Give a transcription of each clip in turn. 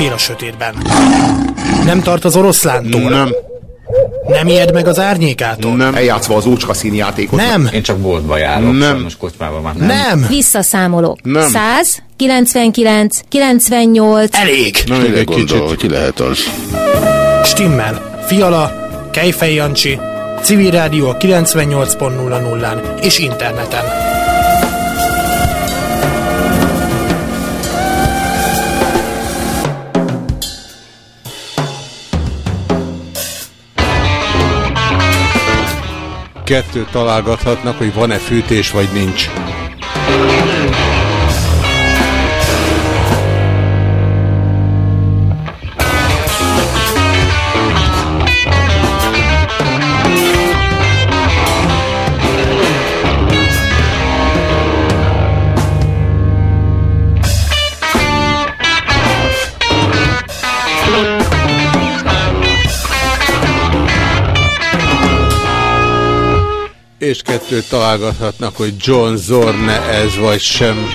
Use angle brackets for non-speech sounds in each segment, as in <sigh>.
fél a sötétben. Nem tart az oroszlántól. Nem. Nem ijed meg az árnyékától. Nem. Eljátszva az ócska színjátékot. Nem. Én csak boltba járok, Nem. sajnos kocsmában már nem. Nem. Visszaszámolok. Nem. 100, 99, 98. Elég. Na, még egy gondol, kicsit. hogy ki lehet az? Stimmel. Fiala, Kejfej Jancsi, Civil Rádió a 98.00-án és interneten. Kettőt találgathatnak, hogy van-e fűtés, vagy nincs. És kettőt találgathatnak, hogy John Zorne ez vagy sem.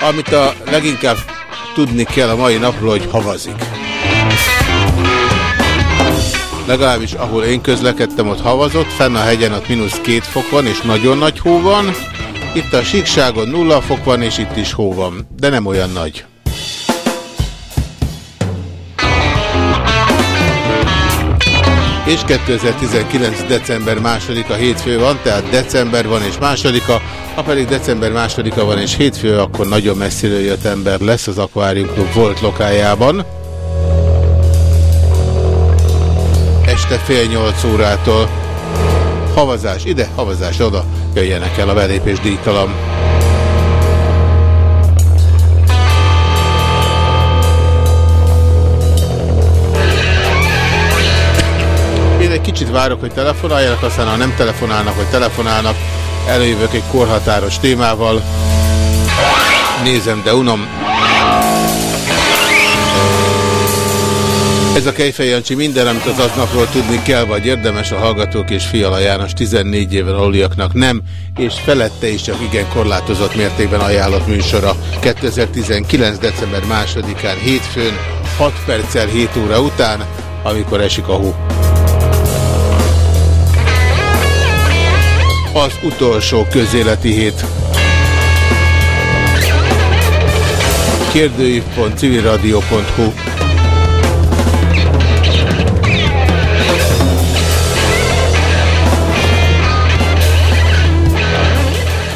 Amit a leginkább tudni kell a mai napról, hogy havazik. Legalábbis ahol én közlekedtem, ott havazott, fenn a hegyen ott mínusz két fok van, és nagyon nagy hó van. Itt a síkságon nulla fok van, és itt is hó van, de nem olyan nagy. És 2019. december második a hétfő van, tehát december van és másodika, ha pedig december másodika van és hétfő, akkor nagyon messziről jött ember lesz az Aquarium Club volt lokájában. Este fél nyolc órától. Havazás ide, havazás oda, jöjjenek el a belépés díjtalan. Kicsit várok, hogy telefonáljanak, aztán ha nem telefonálnak, hogy telefonálnak, előjövök egy korhatáros témával. Nézem, de unom. Ez a Kejfej Jancsi minden, amit az aznapról tudni kell, vagy érdemes a Hallgatók és Fiala János 14 éven aluliaknak nem, és felette is csak igen korlátozott mértékben ajánlott műsora 2019. december 2-án hétfőn, 6 perccel 7 óra után, amikor esik a hó. Az utolsó közéleti hét. Kérdőív.civilradio.hu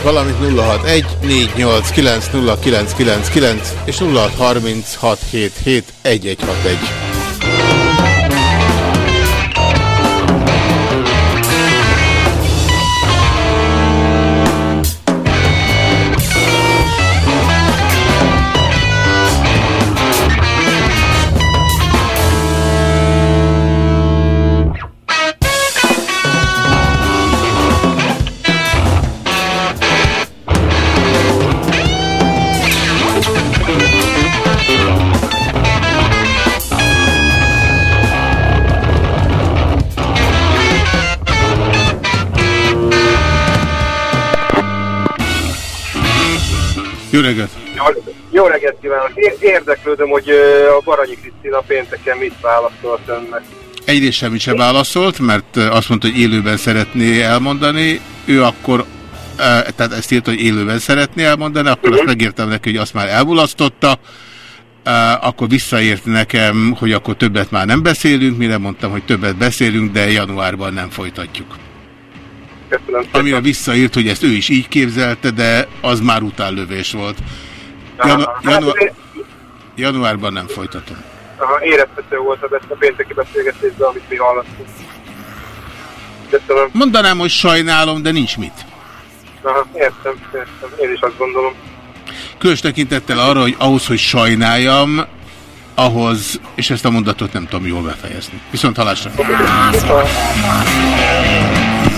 valamint 061 489 0999 és 0636771161. Jó reggelt! Jó reggelt kívánok! Én érdeklődöm, hogy a Baranyi Krisztina pénteken mit válaszolt önnek. Egyrészt semmit sem válaszolt, mert azt mondta, hogy élőben szeretné elmondani. Ő akkor, eh, tehát ezt írta, hogy élőben szeretné elmondani, akkor azt megírtam neki, hogy azt már elmulasztotta. Akkor visszaírt nekem, hogy akkor többet már nem beszélünk, mire mondtam, hogy többet beszélünk, de januárban nem folytatjuk. Köszönöm Amire visszaírt, hogy ezt ő is így képzelte, de az már utánlövés volt. Janu janu hát, én- januárban nem folytatom. aha, érezhető volt ezt a pénteki beszélgetésben, amit mi hallottunk. Köszönöm. Mondanám, hogy sajnálom, de nincs mit. Aha, értem, értem. Én is azt gondolom. Különös tekintettel arra, hogy ahhoz, hogy sajnáljam, ahhoz, és ezt a mondatot nem tudom jól befejezni. Viszont halásra.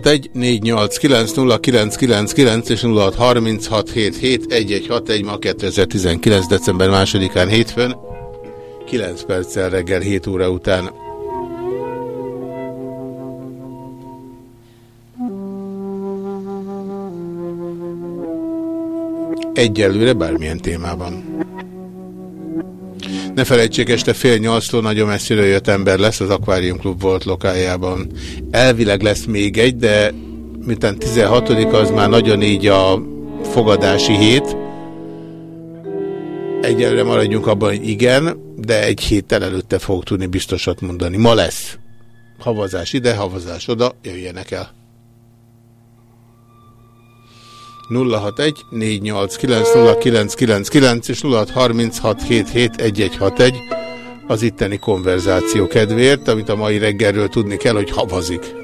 0614890999 és 0636771161 ma 2019. december 2-án hétfőn 9 perccel reggel 7 óra után. Egyelőre bármilyen témában. Ne felejtsék, este fél nyolctól nagyon messziről jött ember lesz, az Aquarium Club volt lokájában. Elvileg lesz még egy, de miután 16 az már nagyon így a fogadási hét. Egyelőre maradjunk abban, hogy igen, de egy héttel előtte fog tudni biztosat mondani. Ma lesz. Havazás ide, havazás oda, jöjjenek el. 061 489 és 0636771161 az itteni konverzáció kedvéért, amit a mai reggelről tudni kell, hogy havazik.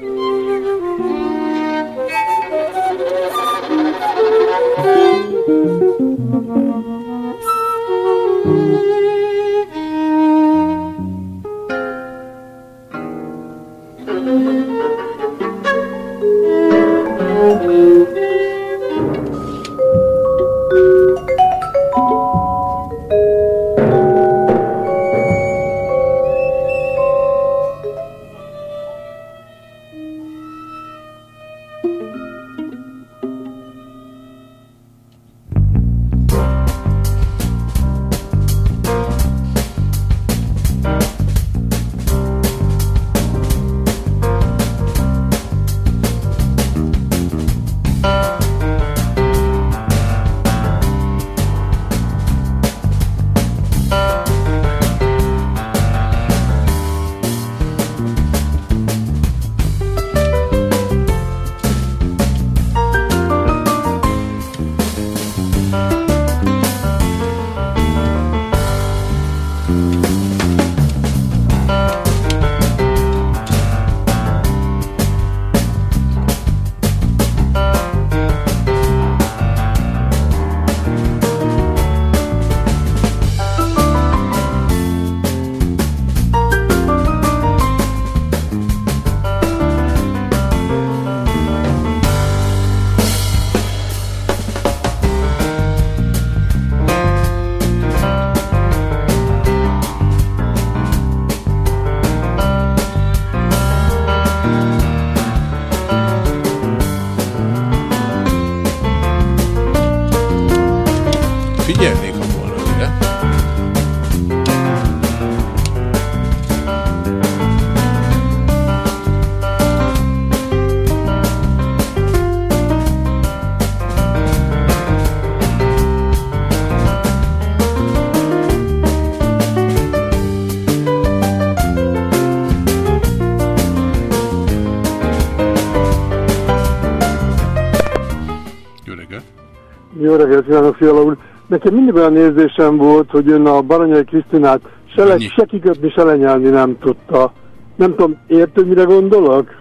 Kívánok, Fiala úr! Nekem mindig olyan érzésem volt, hogy ön a Baranyai Krisztinát se, le, se kiköpni, se lenyelni nem tudta. Nem tudom, ért, hogy mire gondolok?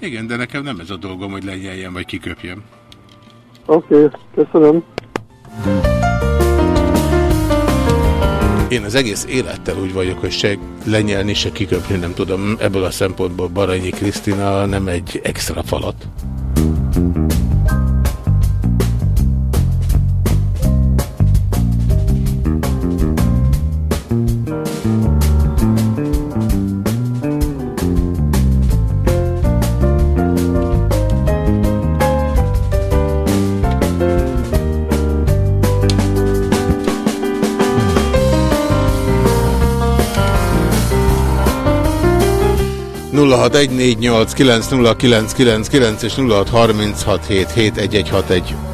Igen, de nekem nem ez a dolgom, hogy lenyeljem vagy kiköpjem. Oké, okay, köszönöm. Én az egész élettel úgy vagyok, hogy se lenyelni, se kiköpni nem tudom. Ebből a szempontból Baranyi Krisztina nem egy extra falat. És 0636771161.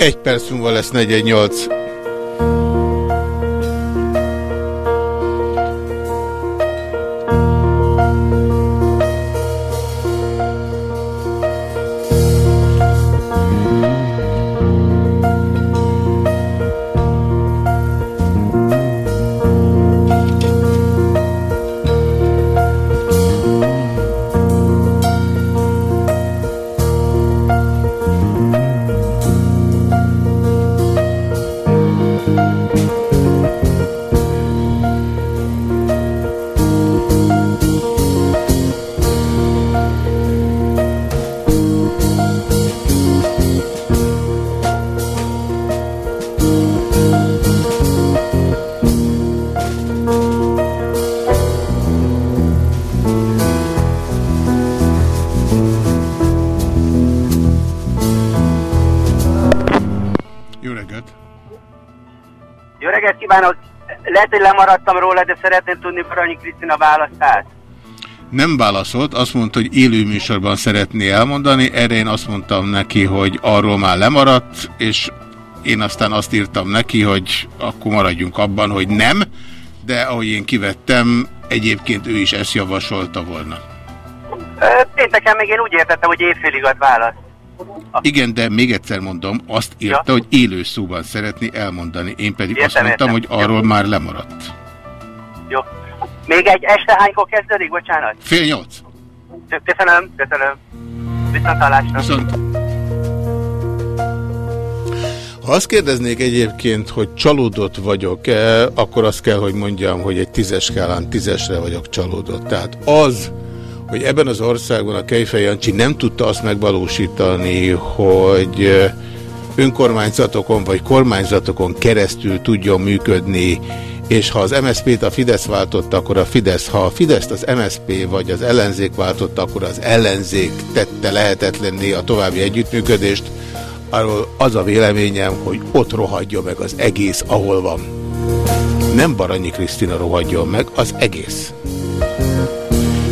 Egy perc múlva lesz 48. szeretném tudni Baranyi Krisztina választát. Nem válaszolt, azt mondta, hogy élő műsorban szeretné elmondani, erre én azt mondtam neki, hogy arról már lemaradt, és én aztán azt írtam neki, hogy akkor maradjunk abban, hogy nem, de ahogy én kivettem, egyébként ő is ezt javasolta volna. Pénteken még én úgy értettem, hogy évfélig ad választ. Igen, de még egyszer mondom, azt írta, Ja. hogy élő szóban szeretné elmondani, én pedig azt Értem, mondtam, értem. hogy arról már lemaradt. Még egy este hánykor kezdődik, bocsánat? Fél nyolc. Köszönöm, köszönöm. Viszont hallásra. Viszont... Ha azt kérdeznék egyébként, hogy csalódott vagyok-e, akkor azt kell, hogy mondjam, hogy egy tízes skálán tízesre vagyok csalódott. Tehát az, hogy ebben az országban a Kejfej Jancsi nem tudta azt megvalósítani, hogy önkormányzatokon vagy kormányzatokon keresztül tudjon működni, és ha az MSZP-t a Fidesz váltotta, akkor a Fidesz, ha a Fideszt az MSZP vagy az ellenzék váltotta, akkor az ellenzék tette lehetetlenné a további együttműködést, arról az a véleményem, hogy ott rohadja meg az egész, ahol van. Nem Baranyi Krisztina rohadjon meg, az egész.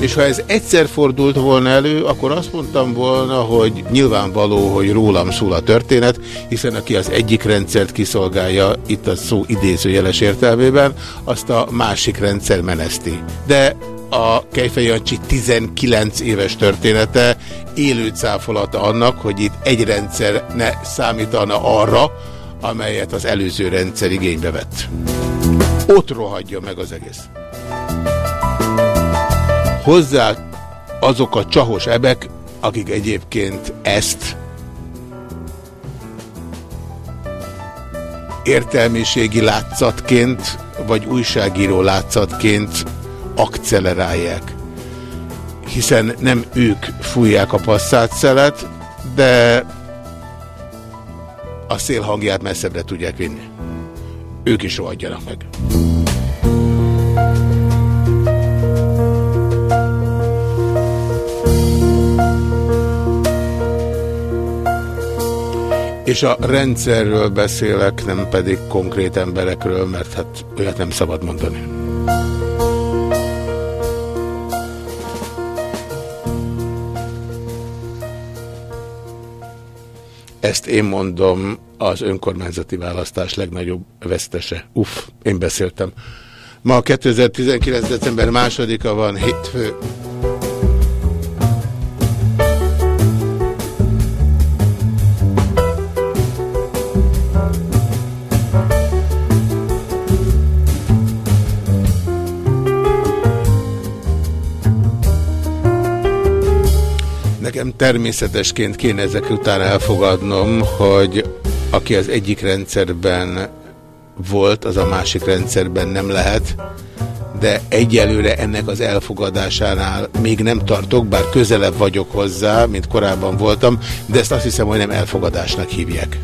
És ha ez egyszer fordult volna elő, akkor azt mondtam volna, hogy nyilvánvaló, hogy rólam szól a történet, hiszen aki az egyik rendszert kiszolgálja, itt a szó idézőjeles értelmében, azt a másik rendszer meneszti. De a Kejfej Jancsi 19 éves története élő cáfolata annak, hogy itt egy rendszer ne számítana arra, amelyet az előző rendszer igénybe vett. Ott rohadja meg az egész hozzá azok a csahos ebek, akik egyébként ezt értelmiségi látszatként, vagy újságíró látszatként akcelerálják. Hiszen nem ők fújják a passzát szelet, de a szél hangját messzebbre tudják vinni. Ők is rohadjanak meg. És a rendszerről beszélek, nem pedig konkrét emberekről, mert hát olyat nem szabad mondani. Ezt én mondom az önkormányzati választás legnagyobb vesztese. Uff, én beszéltem. Ma 2019. december másodika van, hétfő. Természetesként kéne ezek után elfogadnom, hogy aki az egyik rendszerben volt, az a másik rendszerben nem lehet, de egyelőre ennek az elfogadásánál még nem tartok, bár közelebb vagyok hozzá, mint korábban voltam, de ezt azt hiszem, hogy nem elfogadásnak hívják.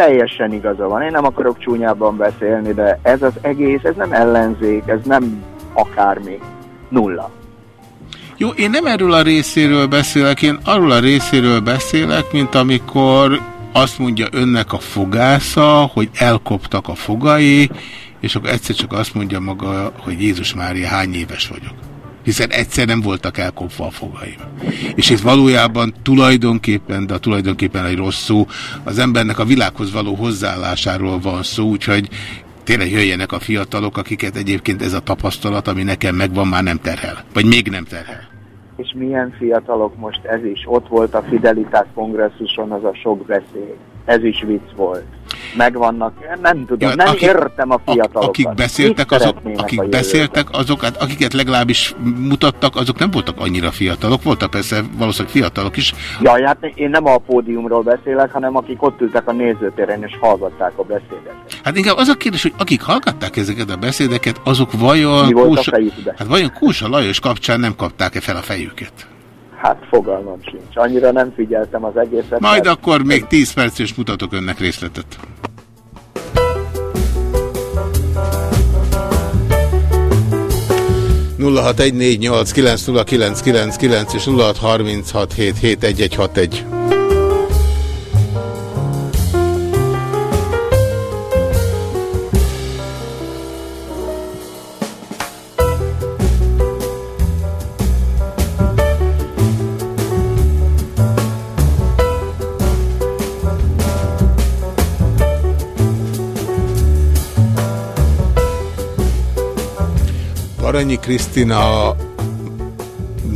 Teljesen igaza van, én nem akarok csúnyában beszélni, de ez az egész, ez nem ellenzék, ez nem akármi. Nulla. Jó, én nem erről a részéről beszélek, én arról a részéről beszélek, mint amikor azt mondja önnek a fogásza, hogy elkoptak a fogai, és akkor egyszer csak azt mondja maga, hogy Jézus Mária, hány éves vagyok. Hiszen egyszer nem voltak elkopva a fogaim. És itt valójában tulajdonképpen, de tulajdonképpen egy rossz szó, az embernek a világhoz való hozzáállásáról van szó, úgyhogy tényleg jöjjenek a fiatalok, akiket egyébként ez a tapasztalat, ami nekem megvan, már nem terhel. Vagy még nem terhel. És milyen fiatalok most ez is? Ott volt a Fidelitás kongresszuson az a sok beszéd. Ez is vicc volt megvannak, nem tudom, ja, nem akik, értem a fiatalokat. Akik beszéltek, azok, akik beszéltek azok, hát akiket legalábbis mutattak, azok nem voltak annyira fiatalok, voltak persze valószínűleg fiatalok is. Ja, hát én nem a pódiumról beszélek, hanem akik ott ültek a nézőtéren és hallgatták a beszédeket. Hát inkább az a kérdés, hogy akik hallgatták ezeket a beszédeket, azok vajon... Mi volt Kúsa, a hát vajon Kúsa Lajos kapcsán nem kapták-e fel a fejüket? Hát fogalmam sincs. Annyira nem figyeltem az egészet. Majd mert... akkor még 10 perc és mutatok önnek részletet. kilenc és 0636771161. Aranyi Krisztina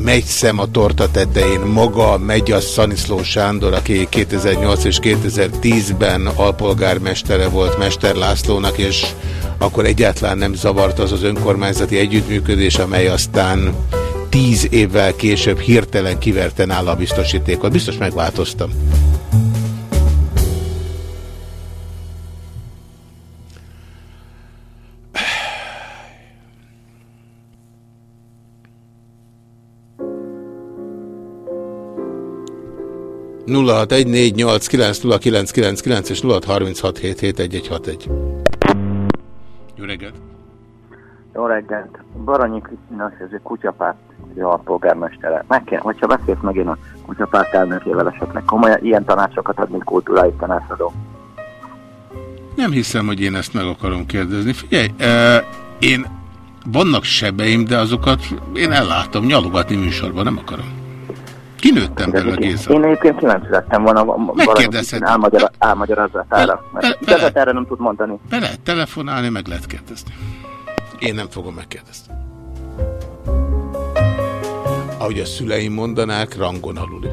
megy szem a torta tetején, maga megy a Szaniszló Sándor, aki 2008 és 2010-ben alpolgármestere volt Mester Lászlónak, és akkor egyáltalán nem zavart az az önkormányzati együttműködés, amely aztán tíz évvel később hirtelen kiverte nála a biztosítékot. Biztos megváltoztam. 0614890999 és 0636771161. Jó reggelt! Jó reggelt! Baranyi Krisztina, ez egy kutyapárt a polgármestere. Meg kell, hogyha beszélsz meg én a kutyapárt elnökével esetleg komolyan ilyen tanácsokat adni kultúrái tanácsadó. Nem hiszem, hogy én ezt meg akarom kérdezni. Figyelj, eh, én vannak sebeim, de azokat én ellátom nyalogatni műsorban, nem akarom. Kinőttem belőle, Géza. Én egyébként kíváncsi lettem volna Megkérdezhet. Álmagyar, álmagyarázatára. Mert erre nem tud mondani. Be lehet telefonálni, meg lehet kérdezni. Én nem fogom megkérdezni. Ahogy a szüleim mondanák, rangon aluli.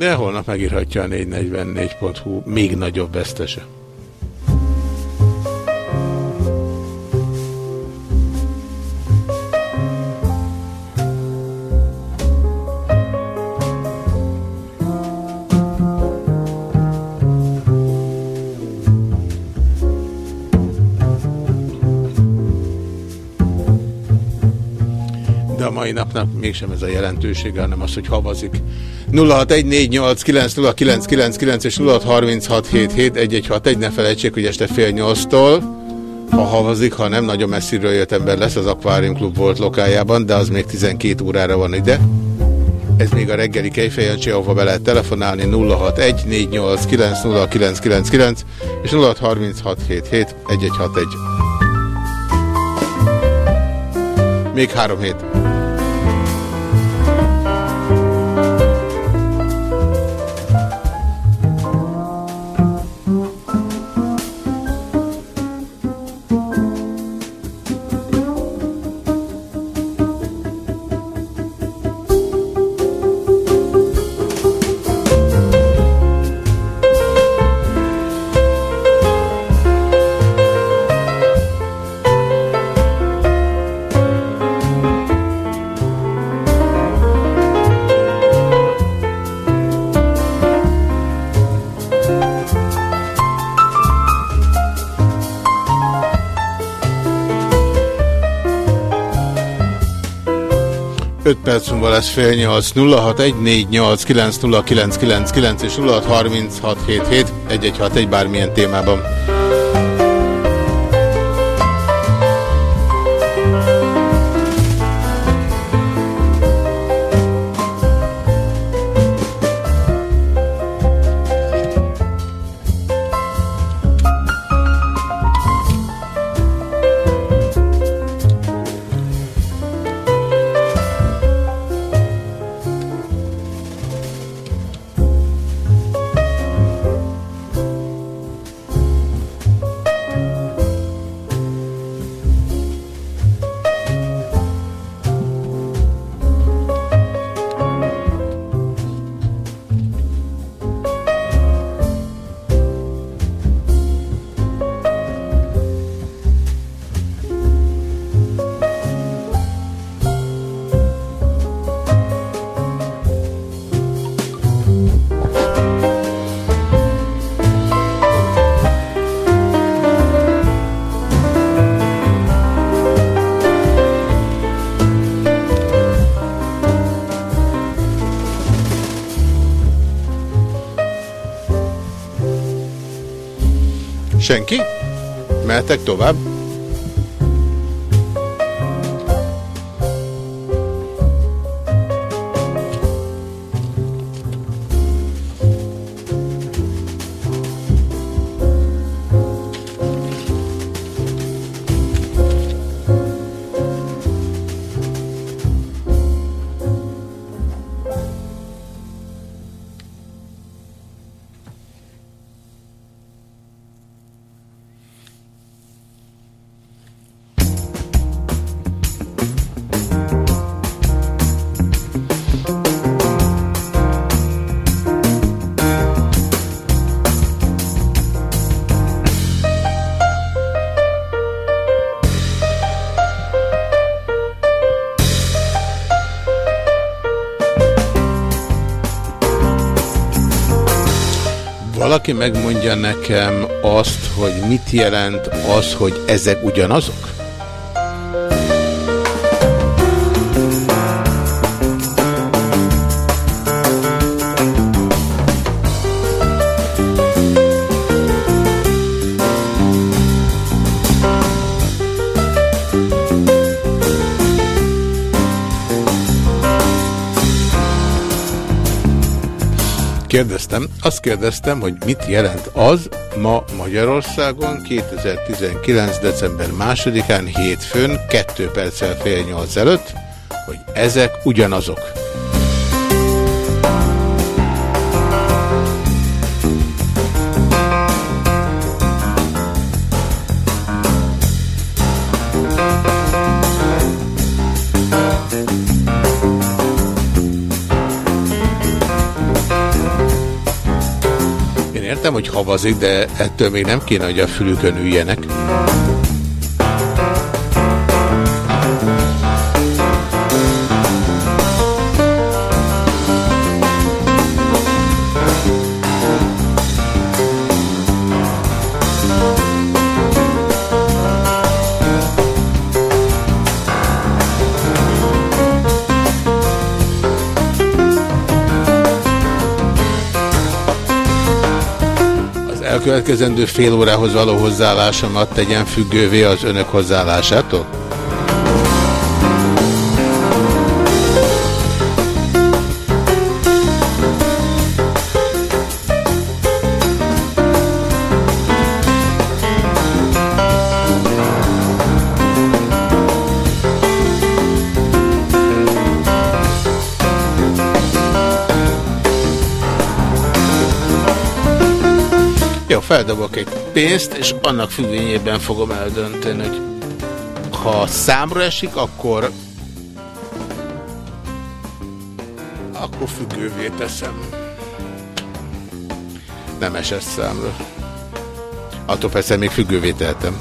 De holnap megírhatja a 444.hu még nagyobb vesztese. Mai napnak mégsem ez a jelentősége, hanem az, hogy havazik. 0614890999 és 0636771161, ne felejtsék, hogy este fél nyolctól, ha havazik, ha nem, nagyon messziről jött ember lesz, az Aquarium Club volt lokájában, de az még 12 órára van ide. Ez még a reggeli kejfejancsi, ahova be lehet telefonálni 0614890999 és 0636771161. Még három hét. 9 fél 8 0614890999 és 0636771161 bármilyen témában. Senki? Mehetek tovább? Valaki megmondja nekem azt, hogy mit jelent az, hogy ezek ugyanazok? Kérdeztem, azt kérdeztem, hogy mit jelent az ma Magyarországon 2019. december 2-án hétfőn 2 perccel fél 8 előtt, hogy ezek ugyanazok. Hogy havazik, de ettől még nem kéne, hogy a fülükön üljenek. Elkövetkezendő fél órához való hozzáállásomat tegyen függővé az önök hozzáállásától? Pénzt, és annak függvényében fogom eldönteni, hogy ha számra esik, akkor akkor függővé teszem. Nem esett számra. Attól persze még függővé tehetem.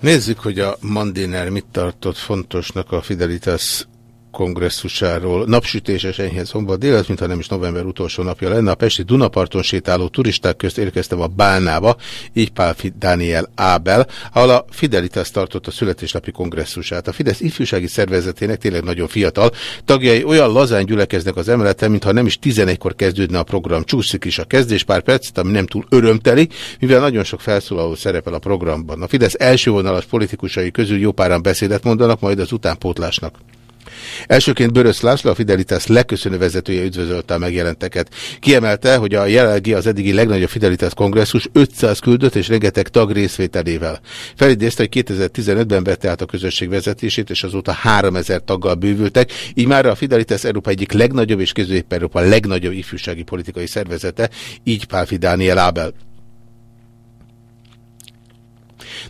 Nézzük, hogy a Mandiner mit tartott fontosnak a Fidelitas kongresszusáról. Napsütéses enyhe szombat délet, mintha nem is november utolsó napja lenne. A Pesti Dunaparton sétáló turisták közt érkeztem a Bálnába, így Pál Daniel Ábel, ahol a Fidelitas tartott a születésnapi kongresszusát. A Fidesz ifjúsági szervezetének tényleg nagyon fiatal. Tagjai olyan lazán gyülekeznek az emeleten, mintha nem is 11-kor kezdődne a program. Csúszik is a kezdés pár percet, ami nem túl örömteli, mivel nagyon sok felszólaló szerepel a programban. A Fidesz első vonalas politikusai közül jó páran beszédet mondanak, majd az utánpótlásnak. Elsőként Börös László, a Fidelitas legköszönő vezetője üdvözölte a megjelenteket. Kiemelte, hogy a jelenlegi az eddigi legnagyobb Fidelitas kongresszus 500 küldött és rengeteg tag részvételével. Felidézte, hogy 2015-ben vette át a közösség vezetését, és azóta 3000 taggal bővültek, így már a Fidelitas Európa egyik legnagyobb és közép Európa legnagyobb ifjúsági politikai szervezete, így Pálfi Dániel Ábel.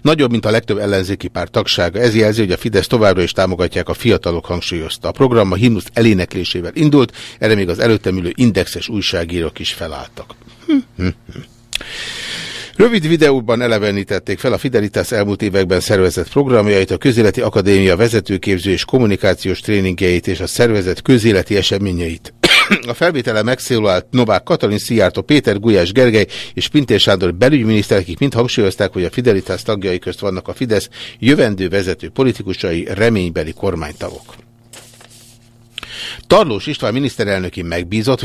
Nagyobb, mint a legtöbb ellenzéki pár tagsága. Ez jelzi, hogy a Fidesz továbbra is támogatják a fiatalok hangsúlyozta. A program a himnusz eléneklésével indult, erre még az előttem ülő indexes újságírók is felálltak. Rövid videóban elevenítették fel a Fidelitas elmúlt években szervezett programjait, a Közéleti Akadémia vezetőképző és kommunikációs tréningjeit és a szervezet közéleti eseményeit. A felvétele megszólalt Novák Katalin, Szijjártó Péter, Gulyás Gergely és Pintér Sándor belügyminiszter, akik mind hangsúlyozták, hogy a Fidelitas tagjai közt vannak a Fidesz jövendő vezető politikusai, reménybeli kormánytagok. Tarlós István miniszterelnöki megbízott,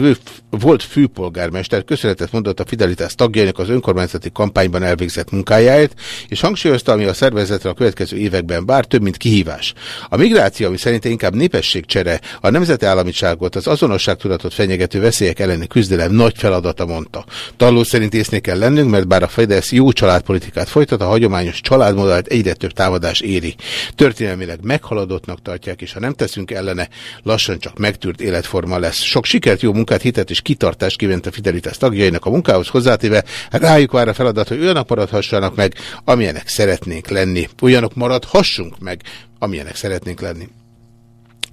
volt főpolgármester, köszönetet mondott a Fidelitas tagjainak az önkormányzati kampányban elvégzett munkájáért, és hangsúlyozta, ami a szervezetre a következő években bár több, mint kihívás. A migráció, ami szerint inkább népességcsere, a nemzetállamiságot, az azonosságtudatot fenyegető veszélyek elleni küzdelem nagy feladata mondta. Tarlós szerint észnél kell lennünk, mert bár a Fidesz jó családpolitikát folytat, a hagyományos családmodellt egyre több támadás éri. Történelmileg meghaladottnak tartják, és ha nem teszünk ellene, lassan csak megtűrt életforma lesz. Sok sikert, jó munkát, hitet és kitartást kívánt a Fidelitas tagjainak a munkához hozzátéve, rájuk vár a feladat, hogy olyanok maradhassanak meg, amilyenek szeretnénk lenni. Olyanok maradhassunk meg, amilyenek szeretnénk lenni.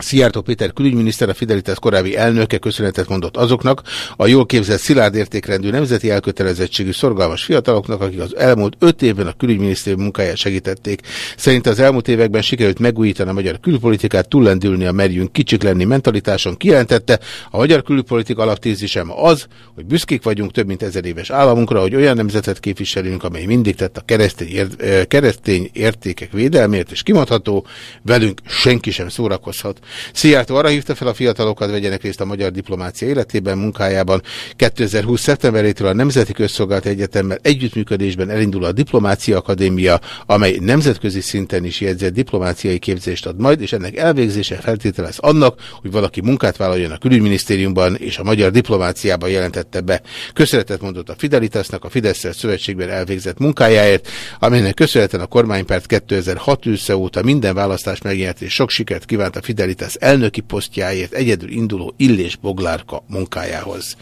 Szijjártó Péter külügyminiszter, a Fidelitas korábbi elnöke köszönetet mondott azoknak, a jól képzett szilárd értékrendű nemzeti elkötelezettségű szorgalmas fiataloknak, akik az elmúlt öt évben a külügyminisztérium munkáját segítették. Szerint az elmúlt években sikerült megújítani a magyar külpolitikát, túllendülni a merjünk kicsik lenni mentalitáson, kijelentette. A magyar külpolitika alaptézisem az, hogy büszkék vagyunk több mint ezer éves államunkra, hogy olyan nemzetet képviselünk, amely mindig tett a keresztény, ért, keresztény értékek védelmért, és kimondható, velünk senki sem szórakozhat. Szijjártó arra hívta fel a fiatalokat, vegyenek részt a magyar diplomácia életében, munkájában. 2020. szeptemberétől a Nemzeti Közszolgálati Egyetemmel együttműködésben elindul a Diplomácia Akadémia, amely nemzetközi szinten is jegyzett diplomáciai képzést ad majd, és ennek elvégzése feltételez annak, hogy valaki munkát vállaljon a külügyminisztériumban és a magyar diplomáciában jelentette be. Köszönetet mondott a Fidelitasnak a fidesz szövetségben elvégzett munkájáért, amelynek köszönhetően a kormánypárt 2006 ősze óta minden választás megnyert és sok sikert kívánt a Fidelitas Veritas elnöki posztjáért egyedül induló Illés Boglárka munkájához.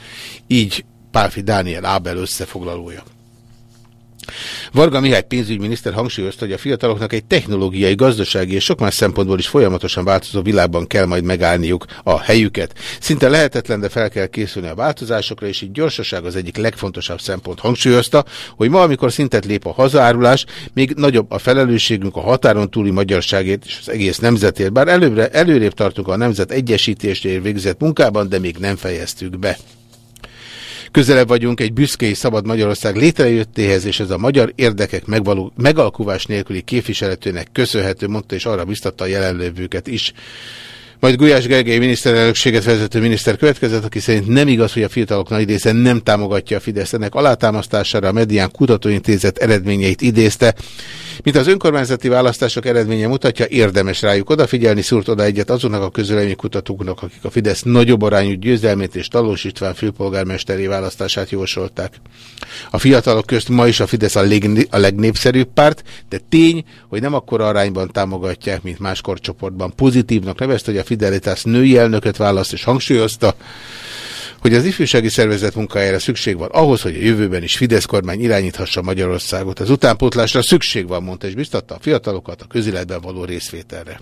Így Pálfi Dániel Ábel összefoglalója. Varga Mihály pénzügyminiszter hangsúlyozta, hogy a fiataloknak egy technológiai, gazdasági és sok más szempontból is folyamatosan változó világban kell majd megállniuk a helyüket. Szinte lehetetlen, de fel kell készülni a változásokra, és így gyorsaság az egyik legfontosabb szempont. Hangsúlyozta, hogy ma, amikor szintet lép a hazárulás, még nagyobb a felelősségünk a határon túli magyarságért és az egész nemzetért. Bár előbbre, előrébb tartunk a nemzet egyesítésért végzett munkában, de még nem fejeztük be. Közelebb vagyunk egy büszke és szabad Magyarország létrejöttéhez, és ez a magyar érdekek megvaló, megalkuvás nélküli képviseletének köszönhető, mondta, és arra biztatta a jelenlévőket is. Majd Gulyás Gergely miniszterelnökséget vezető miniszter következett, aki szerint nem igaz, hogy a fiatalok nagy része nem támogatja a Fidesz. Ennek alátámasztására a Medián Kutatóintézet eredményeit idézte. Mint az önkormányzati választások eredménye mutatja, érdemes rájuk odafigyelni, szúrt oda egyet azoknak a kutatóknak, akik a Fidesz nagyobb arányú győzelmét és Talós István főpolgármesteri választását jósolták. A fiatalok közt ma is a Fidesz a, a legnépszerűbb párt, de tény, hogy nem akkora arányban támogatják, mint más korcsoportban. Pozitívnak nevezte, hogy a Fidelitas női elnököt választ, és hangsúlyozta, hogy az ifjúsági szervezet munkájára szükség van ahhoz, hogy a jövőben is Fidesz kormány irányíthassa Magyarországot. Az utánpótlásra szükség van, mondta, és biztatta a fiatalokat a közéletben való részvételre.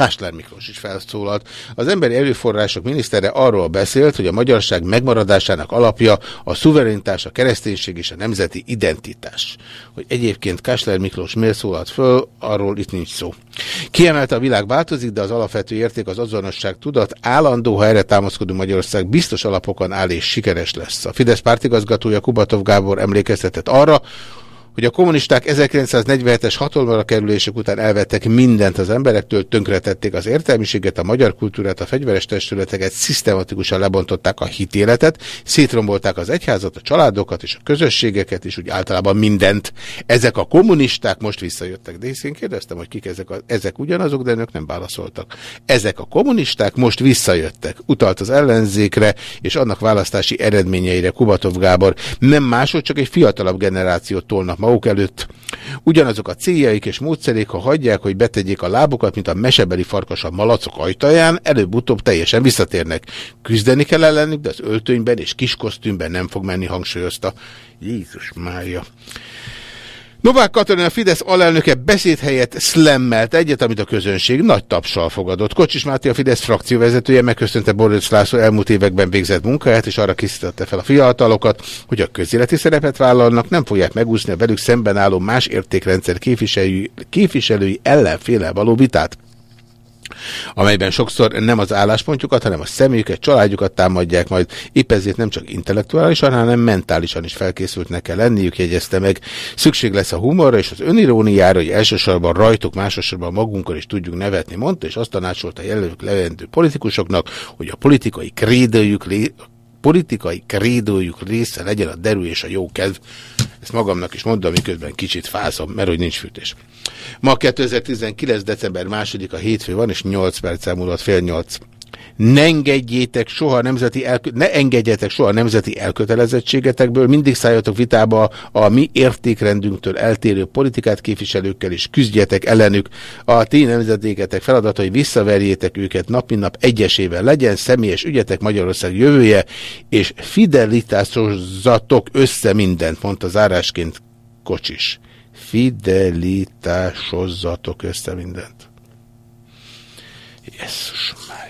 Kásler Miklós is felszólalt. Az emberi erőforrások minisztere arról beszélt, hogy a magyarság megmaradásának alapja a szuverenitás, a kereszténység és a nemzeti identitás. Hogy egyébként Kásler Miklós miért szólalt föl, arról itt nincs szó. Kiemelte a világ változik, de az alapvető érték az azonosság tudat. Állandó, ha erre támaszkodó Magyarország biztos alapokon áll és sikeres lesz. A Fidesz pártigazgatója Kubatov Gábor emlékeztetett arra, hogy a kommunisták 1947-es hatalomra kerülések után elvettek mindent az emberektől, tönkretették az értelmiséget, a magyar kultúrát, a fegyveres testületeket, szisztematikusan lebontották a hitéletet, szétrombolták az egyházat, a családokat és a közösségeket, és úgy általában mindent. Ezek a kommunisták most visszajöttek. De én kérdeztem, hogy kik ezek, a, ezek ugyanazok, de önök nem válaszoltak. Ezek a kommunisták most visszajöttek. Utalt az ellenzékre, és annak választási eredményeire Kubatov Gábor. Nem máshogy, csak egy fiatalabb generációt tolnak maguk előtt. Ugyanazok a céljaik és módszerék, ha hagyják, hogy betegyék a lábukat, mint a mesebeli farkas a malacok ajtaján, előbb-utóbb teljesen visszatérnek. Küzdeni kell ellenük, de az öltönyben és kiskosztümben nem fog menni, hangsúlyozta. Jézus Mária. Novák Katalin a Fidesz alelnöke beszéd helyett szlemmelt egyet, amit a közönség nagy tapsal fogadott. Kocsis Máté a Fidesz frakcióvezetője megköszönte Boris László elmúlt években végzett munkáját, és arra készítette fel a fiatalokat, hogy a közéleti szerepet vállalnak, nem fogják megúszni a velük szemben álló más értékrendszer képviselői, képviselői ellenféle való vitát amelyben sokszor nem az álláspontjukat, hanem a személyüket, családjukat támadják majd. Épp ezért nem csak intellektuálisan, hanem mentálisan is felkészültnek kell lenniük, jegyezte meg. Szükség lesz a humorra és az öniróniára, hogy elsősorban rajtuk, másosorban magunkon is tudjuk nevetni, mondta, és azt tanácsolta jelölők levendő politikusoknak, hogy a politikai krédőjük politikai krédójuk része legyen a derű és a jó kedv. Ezt magamnak is mondom, miközben kicsit fázom, mert hogy nincs fűtés. Ma 2019. december második a hétfő van, és 8 perc múlott fél 8 ne engedjétek soha nemzeti ne engedjetek soha nemzeti elkötelezettségetekből, mindig szálljatok vitába a mi értékrendünktől eltérő politikát képviselőkkel, és küzdjetek ellenük. A ti nemzetéketek feladata, hogy visszaverjétek őket nap mint nap egyesével. Legyen személyes ügyetek Magyarország jövője, és fidelitásozzatok össze mindent, mondta zárásként Kocsis. Fidelitásozzatok össze mindent. Jézus már.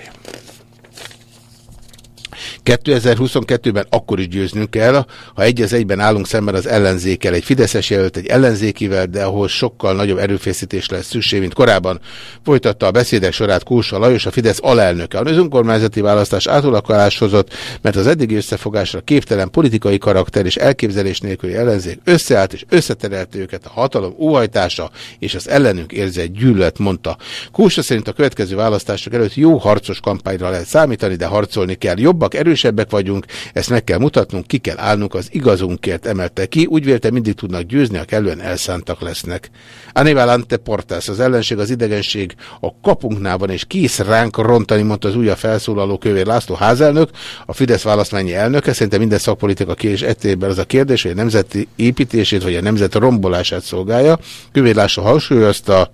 2022-ben akkor is győznünk kell, ha egy az egyben állunk szemben az ellenzékkel, egy Fideszes jelölt egy ellenzékivel, de ahhoz sokkal nagyobb erőfeszítés lesz szükség, mint korábban. Folytatta a beszédek sorát Kósa Lajos, a Fidesz alelnöke. Az önkormányzati választás átalakulás hozott, mert az eddigi összefogásra képtelen politikai karakter és elképzelés nélküli ellenzék összeállt és összeterelte őket a hatalom óhajtása és az ellenünk érzett gyűlölet, mondta. Kósa szerint a következő választások előtt jó harcos kampányra lehet számítani, de harcolni kell. Jobbak, erős erősebbek vagyunk, ezt meg kell mutatnunk, ki kell állnunk az igazunkért emelte ki, úgy vélte mindig tudnak győzni, a kellően elszántak lesznek. Aníbal Ante Portas, az ellenség, az idegenség a kapunknál van, és kész ránk rontani, mondta az újabb felszólaló Kövér László házelnök, a Fidesz választmányi elnöke, szerintem minden szakpolitika kérdés ettében az a kérdés, hogy a nemzeti építését vagy a nemzet rombolását szolgálja. Kövér László hangsúlyozta,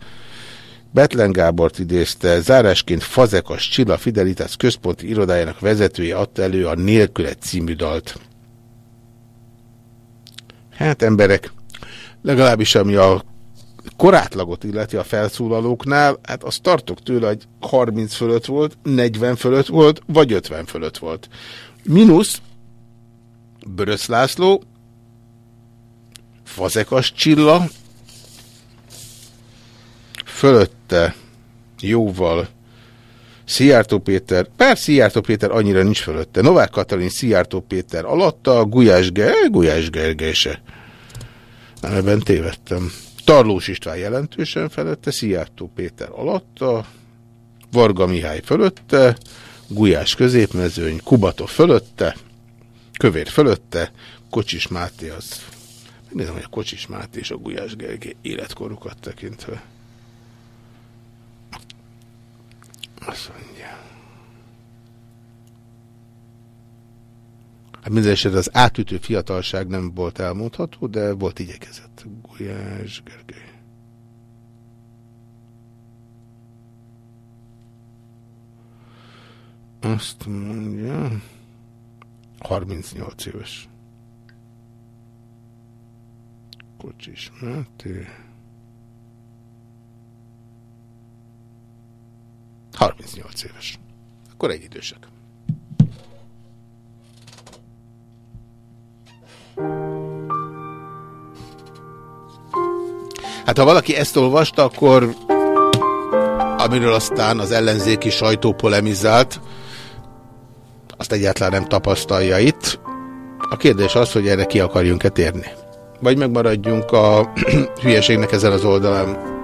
Betlen Gábort idézte, zárásként Fazekas Csilla Fidelitas központi irodájának vezetője adta elő a Nélkület című dalt. Hát emberek, legalábbis ami a korátlagot illeti a felszólalóknál, hát azt tartok tőle, hogy 30 fölött volt, 40 fölött volt, vagy 50 fölött volt. Minusz Börösz László, Fazekas Csilla, fölötte jóval Szijjártó Péter, persze Szijjártó Péter annyira nincs fölötte. Novák Katalin Szijjártó Péter alatta, Gulyás, Ger Gulyás Gergely se. Nem, ebben tévedtem. Tarlós István jelentősen felette, Szijjártó Péter alatta, Varga Mihály fölötte, Gulyás középmezőny, Kubató fölötte, Kövér fölötte, Kocsis Máté az. Megnézem, hogy a Kocsis Máté és a Gulyás Gergely életkorukat tekintve. Azt mondja. Hát minden az átütő fiatalság nem volt elmondható, de volt igyekezett. Gulyás Gergely. Azt mondja... 38 éves. Kocsis Máté. 38 éves. Akkor egy idősek. Hát ha valaki ezt olvasta, akkor amiről aztán az ellenzéki sajtó polemizált, azt egyáltalán nem tapasztalja itt. A kérdés az, hogy erre ki akarjunk-e térni. Vagy megmaradjunk a <clears throat> hülyeségnek ezen az oldalán.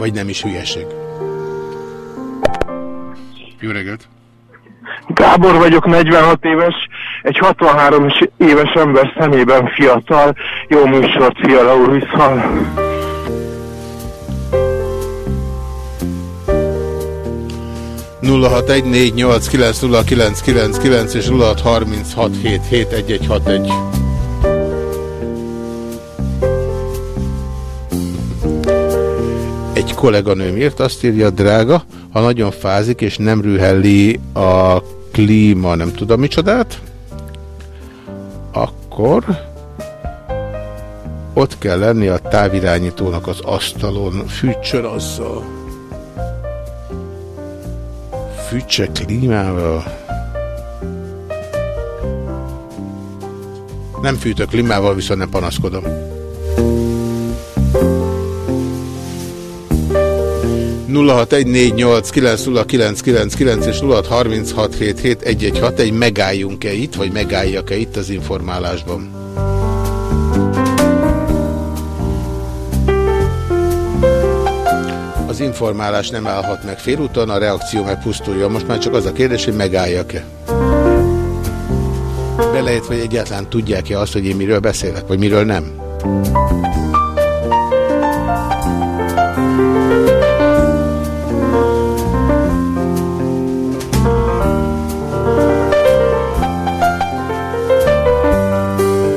vagy nem is hülyeség. Jó reggelt! Gábor vagyok, 46 éves, egy 63 éves ember szemében fiatal. Jó műsort, Fiala úr, viszont. és 0636771161. kolléganőm írt, azt írja, drága, ha nagyon fázik és nem rühelli a klíma, nem tudom micsodát, akkor ott kell lenni a távirányítónak az asztalon, fűtsön azzal. Fűtse klímával. Nem fűtök klímával, viszont nem panaszkodom. 0614890999 és 0636771161 megálljunk-e itt, vagy megálljak-e itt az informálásban? Az informálás nem állhat meg félúton, a reakció meg pusztulja. Most már csak az a kérdés, hogy megálljak-e. Belejött, vagy egyáltalán tudják-e azt, hogy én miről beszélek, vagy miről nem?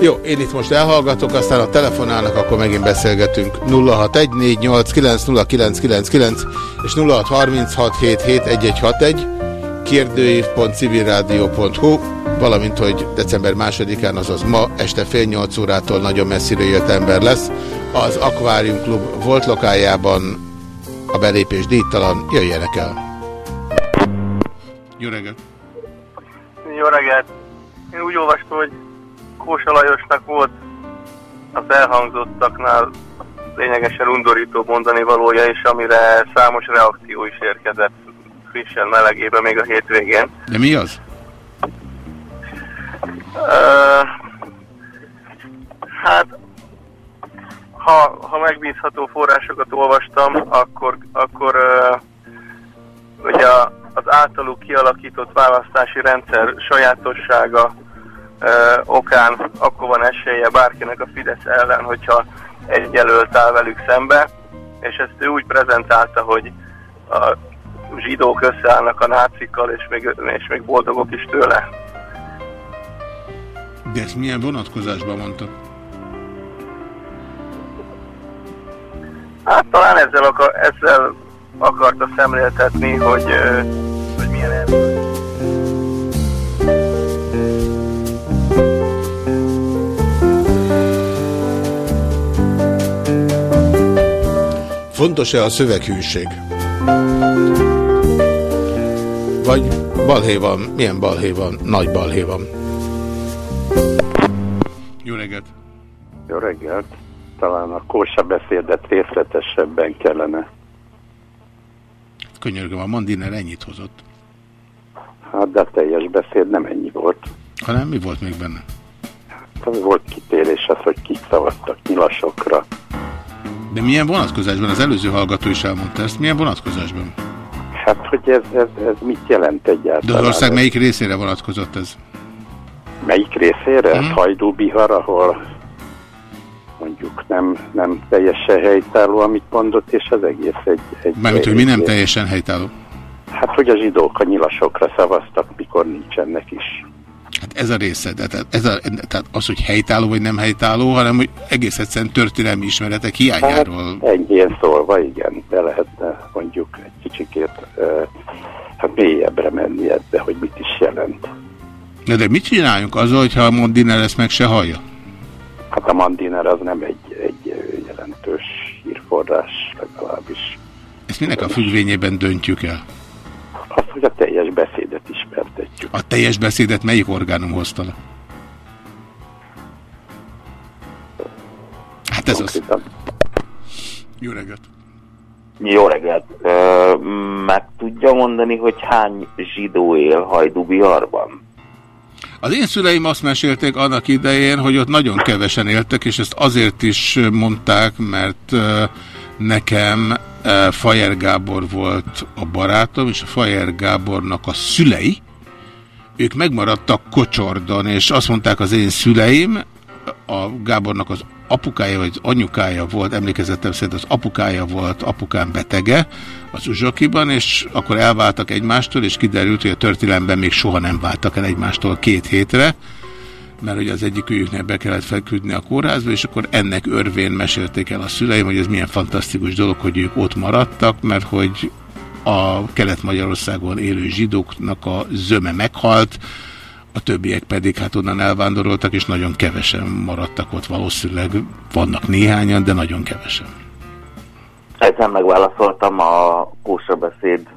Jó, én itt most elhallgatok, aztán a telefonálnak, akkor megint beszélgetünk. 0614890999 és 0636771161 kérdőív.civilradio.hu valamint, hogy december másodikán, azaz ma este fél nyolc órától nagyon messzire jött ember lesz. Az Aquarium Klub volt lokájában a belépés díjtalan, jöjjenek el. Jó reggelt! Jó reggelt! Én úgy olvastam, hogy Kósa Lajosnak volt az elhangzottaknál lényegesen undorító mondani valója, és amire számos reakció is érkezett frissen melegében még a hétvégén. De mi az? Uh, hát, ha, ha megbízható forrásokat olvastam, akkor, akkor uh, ugye az általuk kialakított választási rendszer sajátossága okán akkor van esélye bárkinek a Fidesz ellen, hogyha egy jelölt áll velük szembe, és ezt ő úgy prezentálta, hogy a zsidók összeállnak a nácikkal, és még, és még boldogok is tőle. De ezt milyen vonatkozásban mondta? Hát talán ezzel, akar, ezzel akarta szemléltetni, hogy, hogy milyen Fontos-e a szöveghűség? Vagy balhé van? Milyen balhé van? Nagy balhé van. Jó reggelt! Jó reggelt! Talán a kósa beszédet részletesebben kellene. Könyörgöm, a Mandiner ennyit hozott. Hát, de a teljes beszéd nem ennyi volt. Hanem mi volt még benne? Hát, volt kitérés az, hogy kik szavaztak nyilasokra. De milyen vonatkozásban? Az előző hallgató is elmondta ezt. Milyen vonatkozásban? Hát, hogy ez, ez, ez mit jelent egyáltalán? De az ország melyik részére vonatkozott ez? Melyik részére? Hmm. Hajdú-Bihar, ahol mondjuk nem, nem teljesen helytálló, amit mondott, és az egész egy... egy Mármint, hogy mi nem teljesen helytálló? Hát, hogy a zsidók a nyilasokra szavaztak, mikor nincsenek is. Hát ez a része, tehát, ez a, tehát az, hogy helytálló vagy nem helytálló, hanem hogy egész egyszerűen történelmi ismeretek hiányáról. Hát, ennyien szólva, igen, de lehetne mondjuk egy kicsikét uh, hát mélyebbre menni ebbe, hogy mit is jelent. De, de mit csináljunk azzal, hogyha a Mondiner ezt meg se hallja? Hát a Mandiner az nem egy, egy jelentős hírforrás legalábbis. Ezt minek a függvényében döntjük el? Azt, hogy a. A teljes beszédet melyik orgánum hozta le? Hát ez az. Jó reggelt! Jó reggelt! Ö, meg tudja mondani, hogy hány zsidó él Hajdúbiharban? Az én szüleim azt mesélték annak idején, hogy ott nagyon kevesen éltek, és ezt azért is mondták, mert nekem Fajer Gábor volt a barátom, és a Fajer Gábornak a szülei, ők megmaradtak kocsordon, és azt mondták az én szüleim, a Gábornak az apukája vagy az anyukája volt, emlékezetem szerint az apukája volt apukám betege az Uzsokiban, és akkor elváltak egymástól, és kiderült, hogy a történelemben még soha nem váltak el egymástól két hétre, mert ugye az egyik őjüknek be kellett felküldni a kórházba, és akkor ennek örvén mesélték el a szüleim, hogy ez milyen fantasztikus dolog, hogy ők ott maradtak, mert hogy a Kelet-Magyarországon élő zsidóknak a zöme meghalt, a többiek pedig hát onnan elvándoroltak, és nagyon kevesen maradtak ott valószínűleg. Vannak néhányan, de nagyon kevesen. Ezzel megválaszoltam a kósa beszéd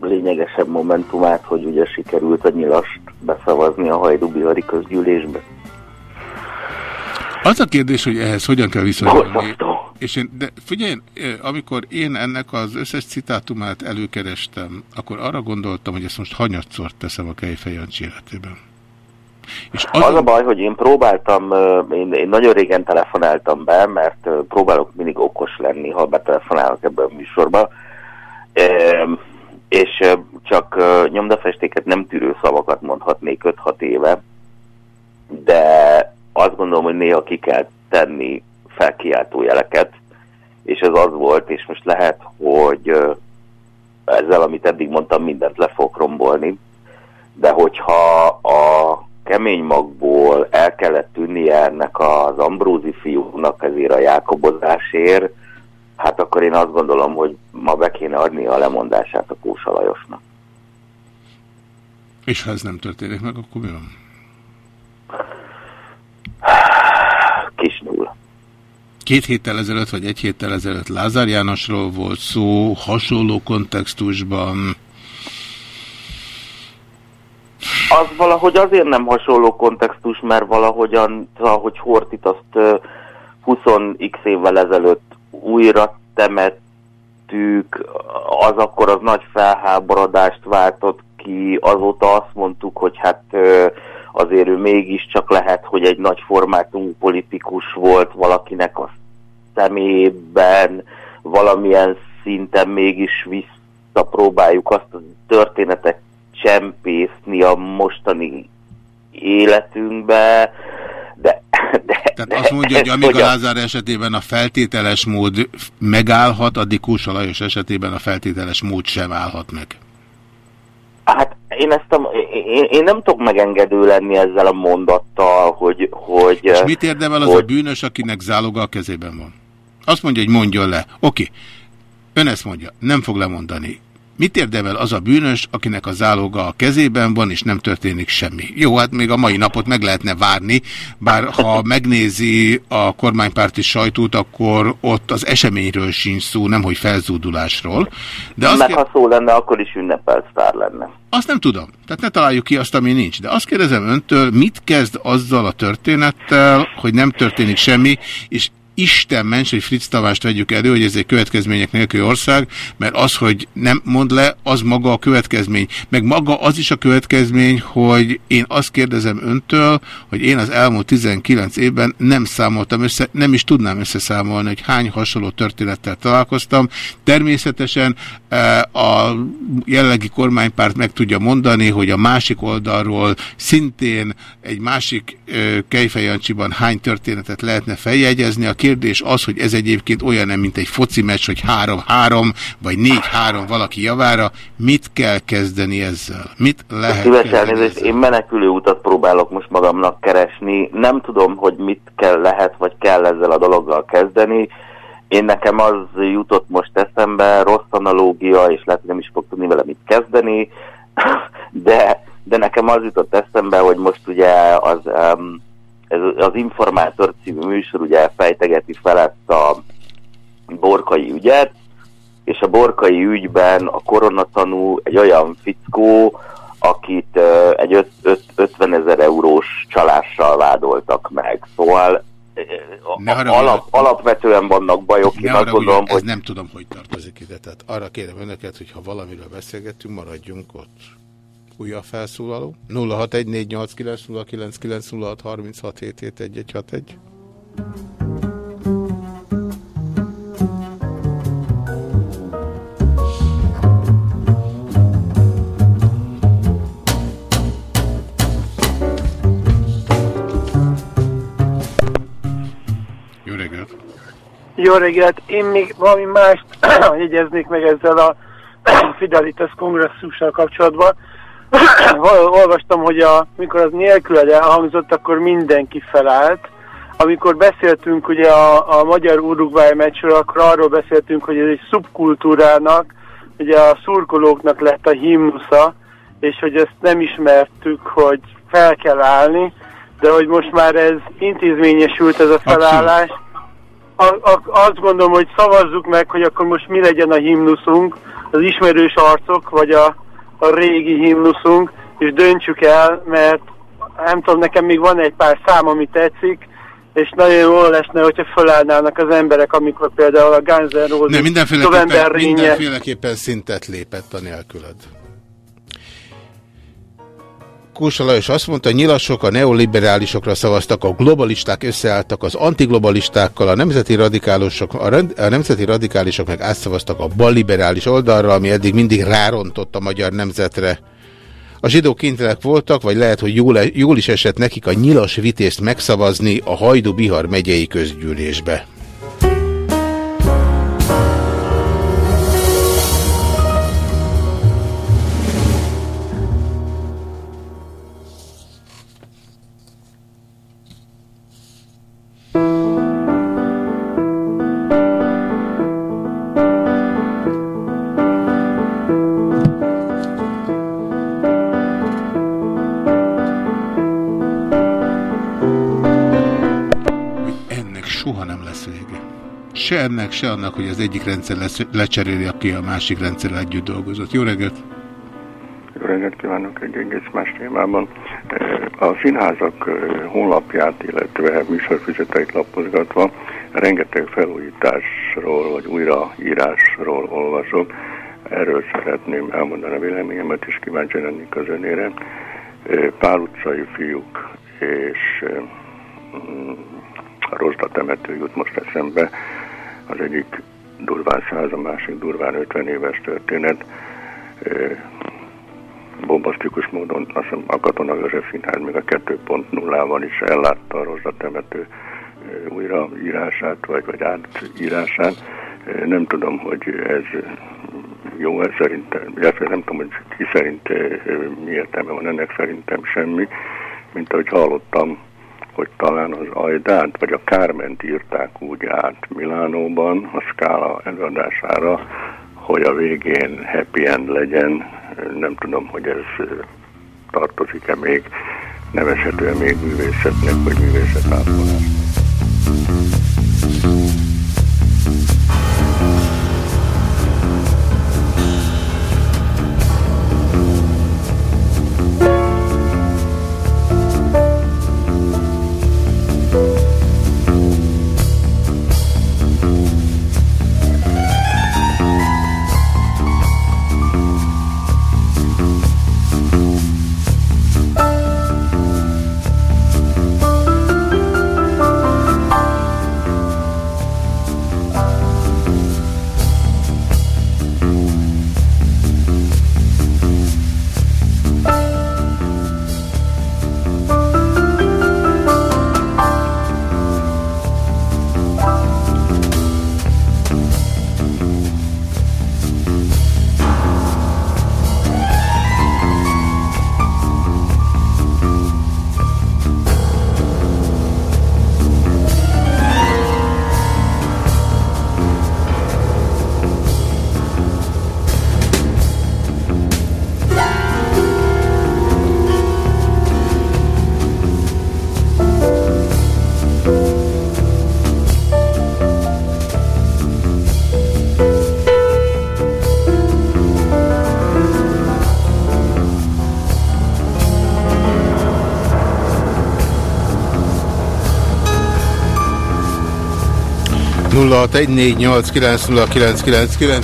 lényegesebb momentumát, hogy ugye sikerült a nyilast beszavazni a hajdubihari közgyűlésbe. Az a kérdés, hogy ehhez hogyan kell viszonyulni. És én, de figyelj, amikor én ennek az összes citátumát előkerestem, akkor arra gondoltam, hogy ezt most hanyatszort teszem a Kejfej Jancsi életében. És az, az a baj, hogy én próbáltam, én, én nagyon régen telefonáltam be, mert próbálok mindig okos lenni, ha betelefonálok ebben a műsorba, és csak nyomdafestéket nem tűrő szavakat mondhatnék 5-6 éve, de azt gondolom, hogy néha ki kell tenni felkiáltó jeleket, és ez az volt, és most lehet, hogy ezzel, amit eddig mondtam, mindent le fog rombolni, de hogyha a kemény magból el kellett tűnnie ennek az Ambrózi fiúnak ezért a Jákobozásért, hát akkor én azt gondolom, hogy ma be kéne adni a lemondását a Kósa Lajosnak. És ha ez nem történik meg, akkor mi van? Kis nulla. Két héttel ezelőtt, vagy egy héttel ezelőtt Lázár Jánosról volt szó, hasonló kontextusban. Az valahogy azért nem hasonló kontextus, mert valahogyan, ahogy Hortit azt 20x évvel ezelőtt újra temettük, az akkor az nagy felháborodást váltott ki, azóta azt mondtuk, hogy hát azért ő mégiscsak lehet, hogy egy nagy formátumú politikus volt valakinek a szemében, valamilyen szinten mégis visszapróbáljuk azt a történetet csempészni a mostani életünkbe, de... de Tehát azt mondja, hogy amíg a Lázár esetében a feltételes mód megállhat, addig Kósa Lajos esetében a feltételes mód sem állhat meg. Hát én, ezt a, én, én nem tudok megengedő lenni ezzel a mondattal, hogy... hogy És mit érdemel az hogy... a bűnös, akinek záloga a kezében van? Azt mondja, hogy mondjon le. Oké, ön ezt mondja, nem fog lemondani. Mit érdemel az a bűnös, akinek a záloga a kezében van, és nem történik semmi? Jó, hát még a mai napot meg lehetne várni, bár ha megnézi a kormánypárti sajtót, akkor ott az eseményről sincs szó, nemhogy felzúdulásról. De azt Mert ha szó lenne, akkor is ünnepelt sztár lenne. Azt nem tudom. Tehát ne találjuk ki azt, ami nincs. De azt kérdezem öntől, mit kezd azzal a történettel, hogy nem történik semmi, és Isten ments, hogy Fritz Tavást vegyük elő, hogy ez egy következmények nélkül ország, mert az, hogy nem mond le, az maga a következmény. Meg maga az is a következmény, hogy én azt kérdezem öntől, hogy én az elmúlt 19 évben nem számoltam össze, nem is tudnám összeszámolni, hogy hány hasonló történettel találkoztam. Természetesen eh, a jelenlegi kormánypárt meg tudja mondani, hogy a másik oldalról szintén egy másik eh, Kejfejancsiban hány történetet lehetne feljegyezni. A kérdés az, hogy ez egyébként olyan nem, mint egy foci meccs, hogy 3-3 vagy 4-3 valaki javára. Mit kell kezdeni ezzel? Mit lehet Szíves elnézést, én menekülő utat próbálok most magamnak keresni. Nem tudom, hogy mit kell, lehet, vagy kell ezzel a dologgal kezdeni. Én nekem az jutott most eszembe, rossz analógia, és lehet, hogy nem is fog tudni vele mit kezdeni, <clears throat> de, de nekem az jutott eszembe, hogy most ugye az, um, ez az Informátor című műsor ugye fejtegeti fel ezt a borkai ügyet, és a borkai ügyben a koronatanú egy olyan fickó, akit uh, egy öt, öt, 50 ezer eurós csalással vádoltak meg. Szóval ne haragudj, alap, alapvetően vannak bajok, én azt gondolom, ez hogy... nem tudom, hogy tartozik ide. Tehát arra kérem önöket, hogy ha valamiről beszélgetünk, maradjunk ott. Újabb felszólaló. 0614890999 Jó reggelt! Én még valami mást <clears throat> jegyeznék meg ezzel a <clears throat> Fidelitas kongresszussal kapcsolatban. <coughs> Olvastam, hogy a, mikor az nélküled elhangzott, akkor mindenki felállt. Amikor beszéltünk ugye a, a magyar Uruguay meccsről, akkor arról beszéltünk, hogy ez egy szubkultúrának, ugye a szurkolóknak lett a himnusza, és hogy ezt nem ismertük, hogy fel kell állni, de hogy most már ez intézményesült ez a felállás. A, a, azt gondolom, hogy szavazzuk meg, hogy akkor most mi legyen a himnuszunk, az ismerős arcok, vagy a, a régi himnuszunk, és döntsük el, mert nem tudom, nekem még van egy pár szám, ami tetszik, és nagyon jól lesne, hogyha fölállnának az emberek, amikor például a Guns N' Roses Nem, mindenféleképpen, mindenféleképpen szintet lépett a nélküled. Kósa Lajos azt mondta, nyilasok a neoliberálisokra szavaztak, a globalisták összeálltak az antiglobalistákkal, a nemzeti radikálisok, a, rend, a nemzeti radikálisok meg átszavaztak a balliberális oldalra, ami eddig mindig rárontott a magyar nemzetre. A zsidók kénytelenek voltak, vagy lehet, hogy jól, jól is esett nekik a nyilas vitézt megszavazni a Hajdu-Bihar megyei közgyűlésbe. Ennek, se annak, hogy az egyik rendszer lesz, lecseréli, aki a másik rendszerrel együtt dolgozott. Jó reggelt! Jó reggelt kívánok egy egész más témában. A színházak honlapját, illetve műsorfüzeteit lapozgatva rengeteg felújításról vagy újraírásról olvasok. Erről szeretném elmondani a véleményemet, és kíváncsi lennék az önére. Pál utcai fiúk és a Rozsda jut most eszembe, az egyik durván száz, a másik durván 50 éves történet. Bombasztikus módon azt hiszem a Katona József Színház még a 2.0-val is ellátta a temető újraírását, vagy, vagy átírását. Nem tudom, hogy ez jó, ez szerintem, illetve nem tudom, hogy ki szerint mi értelme van ennek, szerintem semmi. Mint ahogy hallottam, hogy talán az Ajdát vagy a Kárment írták úgy át Milánóban a skála előadására, hogy a végén happy end legyen. Nem tudom, hogy ez tartozik-e még, nevezhető-e még művészetnek, vagy művészetápolásnak.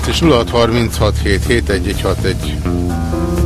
És 0636771161.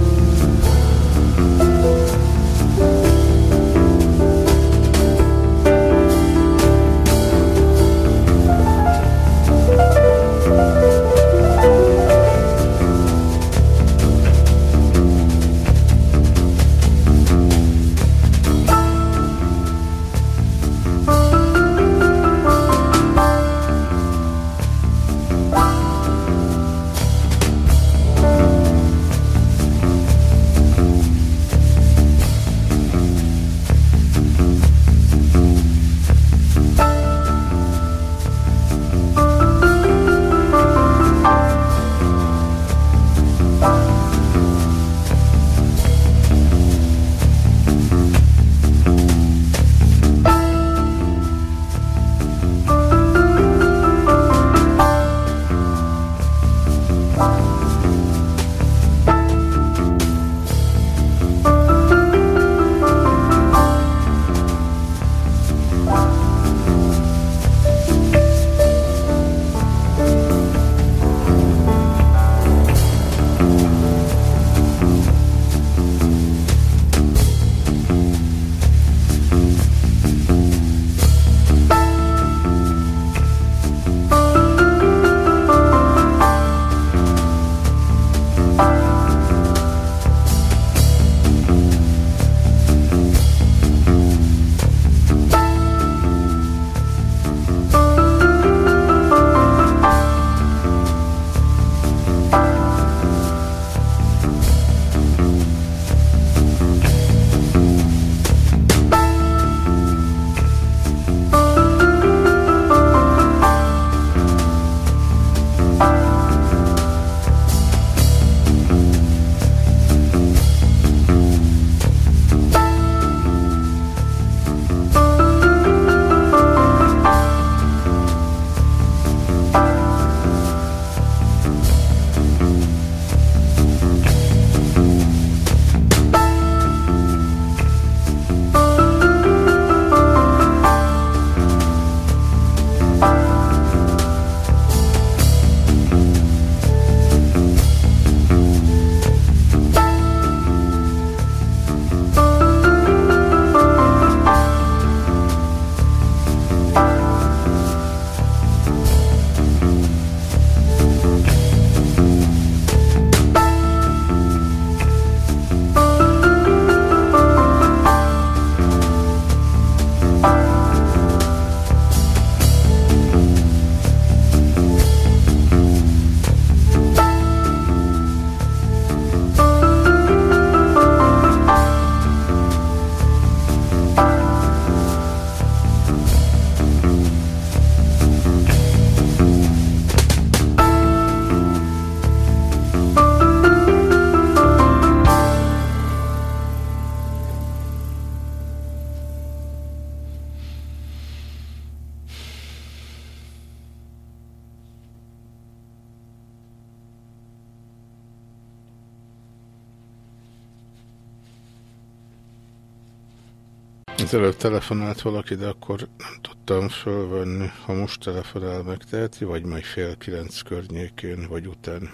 Az előbb telefonált valaki, de akkor nem tudtam fölvenni. Ha most telefonál, megteheti, vagy majd fél kilenc környékén, vagy után.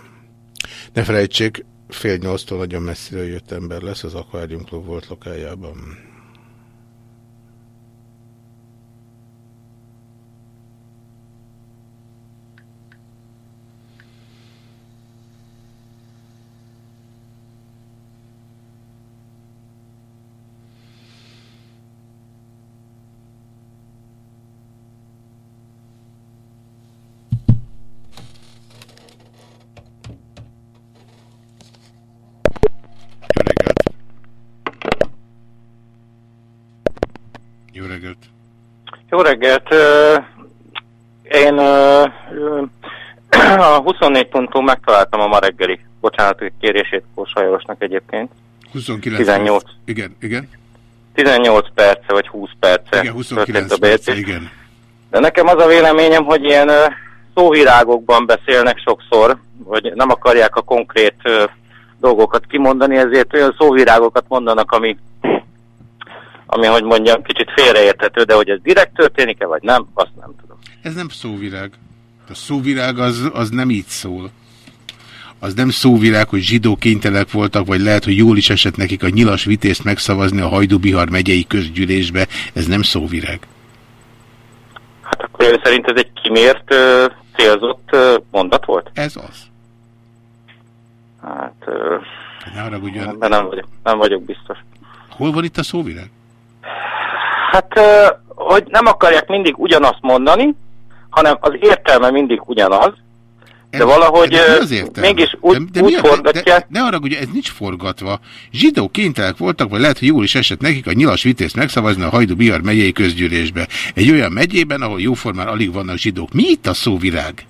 Ne felejtsék, fél nyolctól nagyon messziről jött ember lesz, az Aquarium Club volt lokájában. Jó reggelt! Én a 24 ponton megtaláltam a ma reggeli bocsánat kérését Kósajorosnak egyébként. 29 18. Perc. Igen, igen. 18 perce vagy 20 perce. Igen, 29 perce, igen. De nekem az a véleményem, hogy ilyen szóvirágokban beszélnek sokszor, hogy nem akarják a konkrét dolgokat kimondani, ezért olyan szóvirágokat mondanak, ami ami, hogy mondjam, kicsit félreérthető, de hogy ez direkt történik-e, vagy nem, azt nem tudom. Ez nem szóvirág. A szóvirág az, az nem így szól. Az nem szóvirág, hogy zsidó kénytelenek voltak, vagy lehet, hogy jól is esett nekik a nyilas vitézt megszavazni a Hajdú-Bihar megyei közgyűlésbe. Ez nem szóvirág. Hát akkor ön szerint ez egy kimért, célzott mondat volt? Ez az. Hát, Ne haragudjon. nem vagyok, nem vagyok biztos. Hol van itt a szóvirág? Hát, hogy nem akarják mindig ugyanazt mondani, hanem az értelme mindig ugyanaz, de valahogy Ennek mi ö, az értelme? mégis úgy, de, de úgy a- forgatják, de, ne arra, ugye ez nincs forgatva. Zsidó kénytelenek voltak, vagy lehet, hogy jól is esett nekik a nyilas vitézt megszavazni a Hajdú-Bihar megyei közgyűlésbe. Egy olyan megyében, ahol jóformán alig vannak zsidók. Mi itt a szóvirág?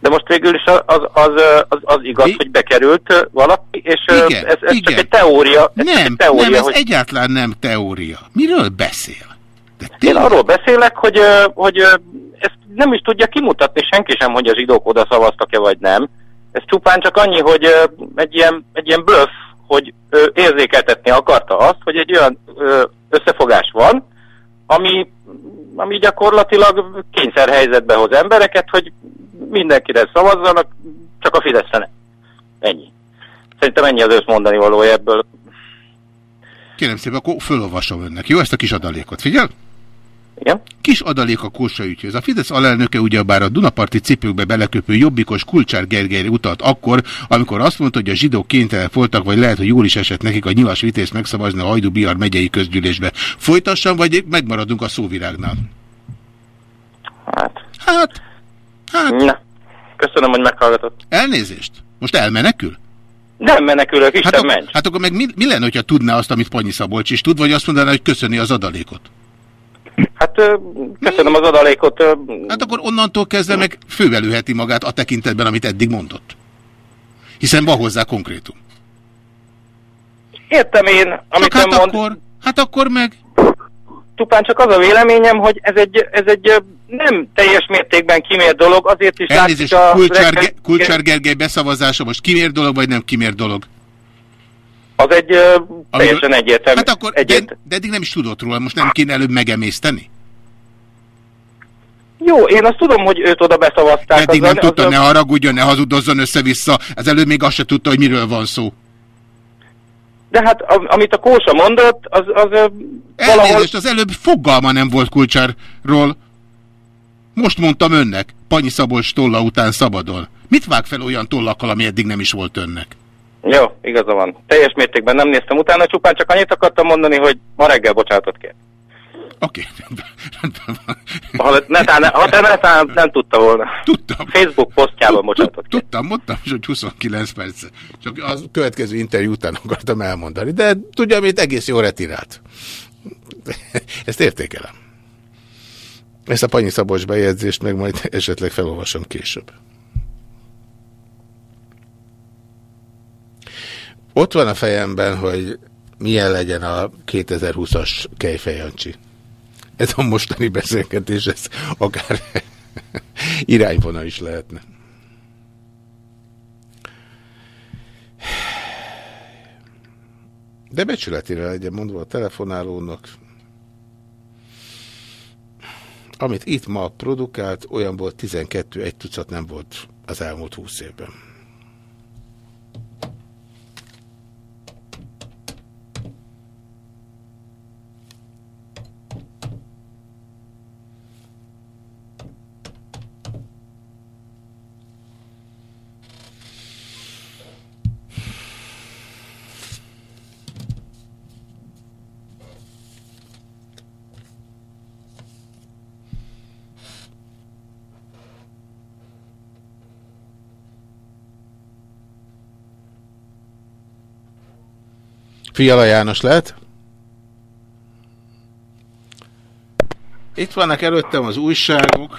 De most végül is az, az, az, az, az igaz, hogy bekerült valaki, és Igen, ez, ez igen. csak egy teória, ez Nem, egy teória, nem, ez hogy egyáltalán nem teória. Miről beszél? Én arról beszélek, hogy, hogy ezt nem is tudja kimutatni senki sem, hogy a zsidók oda szavaztak-e vagy nem. Ez csupán csak annyi, hogy egy ilyen, egy ilyen bluff, hogy ö, érzékeltetni akarta azt, hogy egy olyan összefogás van, ami, ami gyakorlatilag kényszerhelyzetbe hoz embereket, hogy mindenkire szavazzanak, csak a Fideszre ne. Ennyi. Szerintem ennyi az összmondani valója ebből. Kérem szépen, akkor fölolvasom önnek. Jó, ezt a kis adalékot. Figyel? Igen. Kis adalék a Kósa ügyhöz. A Fidesz alelnöke ugyebár a Dunaparti cipőkbe beleköpő jobbikos Kulcsár Gergelyre utalt akkor, amikor azt mondta, hogy a zsidók kénytelenek voltak, vagy lehet, hogy jól is esett nekik a nyilas vitézt megszavazni a Hajdú Bihar megyei közgyűlésbe. Folytassam, vagy megmaradunk a szóvirágnál? Hát. Hát. Hát. Na. Köszönöm, hogy meghallgatott. Elnézést. Most elmenekül? Nem menekülök, Isten hát, akkor, hát akkor meg mi, mi lenne, hogyha tudná azt, amit Panyi Szabolcs is tud, vagy azt mondaná, hogy köszöni az adalékot? Hát köszönöm az adalékot. Hát akkor onnantól kezdve meg fővelőheti magát a tekintetben, amit eddig mondott. Hiszen van hozzá konkrétum. Értem én, amit hát ön mond. akkor, hát akkor meg... Csupán csak az a véleményem, hogy ez egy, ez egy nem teljes mértékben kimért dolog, azért is Elnézést, látszik a... Kulcsár, Ge- Kulcsár Gergely beszavazása most kimér dolog, vagy nem kimér dolog? Az egy ö, teljesen egyértelmű. Hát akkor, de, de eddig nem is tudott róla, most nem kéne előbb megemészteni? Jó, én azt tudom, hogy őt oda beszavazták. Eddig azzal- nem tudta, azzal- ne haragudjon, ne hazudozzon össze-vissza. Ez előbb még azt se tudta, hogy miről van szó. De hát am- amit a Kósa mondott, az, az valahol... Elnézést, az előbb fogalma nem volt Kulcsárról. Most mondtam önnek, Panyi Szabolcs tolla után szabadon. Mit vág fel olyan tollakkal, ami eddig nem is volt önnek? Jó, igaza van. Teljes mértékben nem néztem utána, csupán csak annyit akartam mondani, hogy ma reggel bocsánatot kér. Oké. Ha, netán, ha te netán nem tudta volna. Tudtam. Facebook posztjában bocsánatot. Tudtam, mondtam is, hogy 29 perc. Csak az következő interjú után akartam elmondani. De tudja, amit egész jó retirált. <laughs> Ezt értékelem. Ezt a Panyi Szabolcs bejegyzést meg majd esetleg felolvasom később. Ott van a fejemben, hogy milyen legyen a 2020-as Kejfejancsi. Ez a mostani beszélgetés, ez akár <laughs> irányvonal is lehetne. De becsületére legyen mondva a telefonálónak. Amit itt ma produkált, olyan volt 12, egy tucat nem volt az elmúlt 20 évben. Fiala János lehet? Itt vannak előttem az újságok.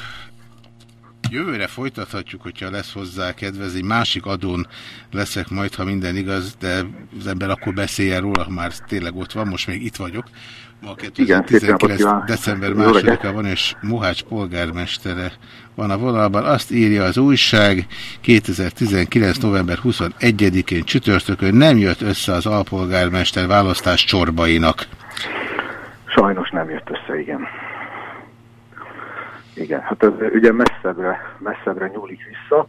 Jövőre folytathatjuk, hogyha lesz hozzá kedve. Ez egy másik adón leszek majd, ha minden igaz, de az ember akkor beszéljen róla, ha már tényleg ott van. Most még itt vagyok. Ma Igen, szép napot 2019. kívánok. december másodika van, és Mohács polgármestere van a vonalban. Azt írja az újság 2019. november 21-én csütörtökön nem jött össze az alpolgármester választás csorbainak. Sajnos nem jött össze, igen. Igen, hát ez ugye messzebbre, messzebbre nyúlik vissza.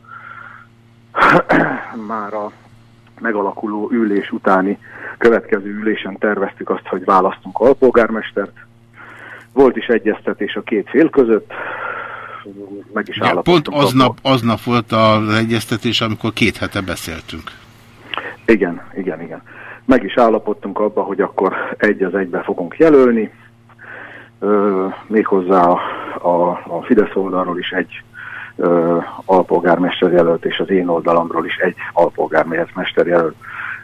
<clears throat> Már a megalakuló ülés utáni következő ülésen terveztük azt, hogy választunk alpolgármestert. Volt is egyeztetés a két fél között, meg is ja, Pont aznap, aznap volt az egyeztetés, amikor két hete beszéltünk. Igen, igen, igen. Meg is állapodtunk abba, hogy akkor egy az egybe fogunk jelölni, ö, méghozzá a, a, a Fidesz oldalról is egy ö, alpolgármester jelölt, és az én oldalamról is egy alpolgármester jelölt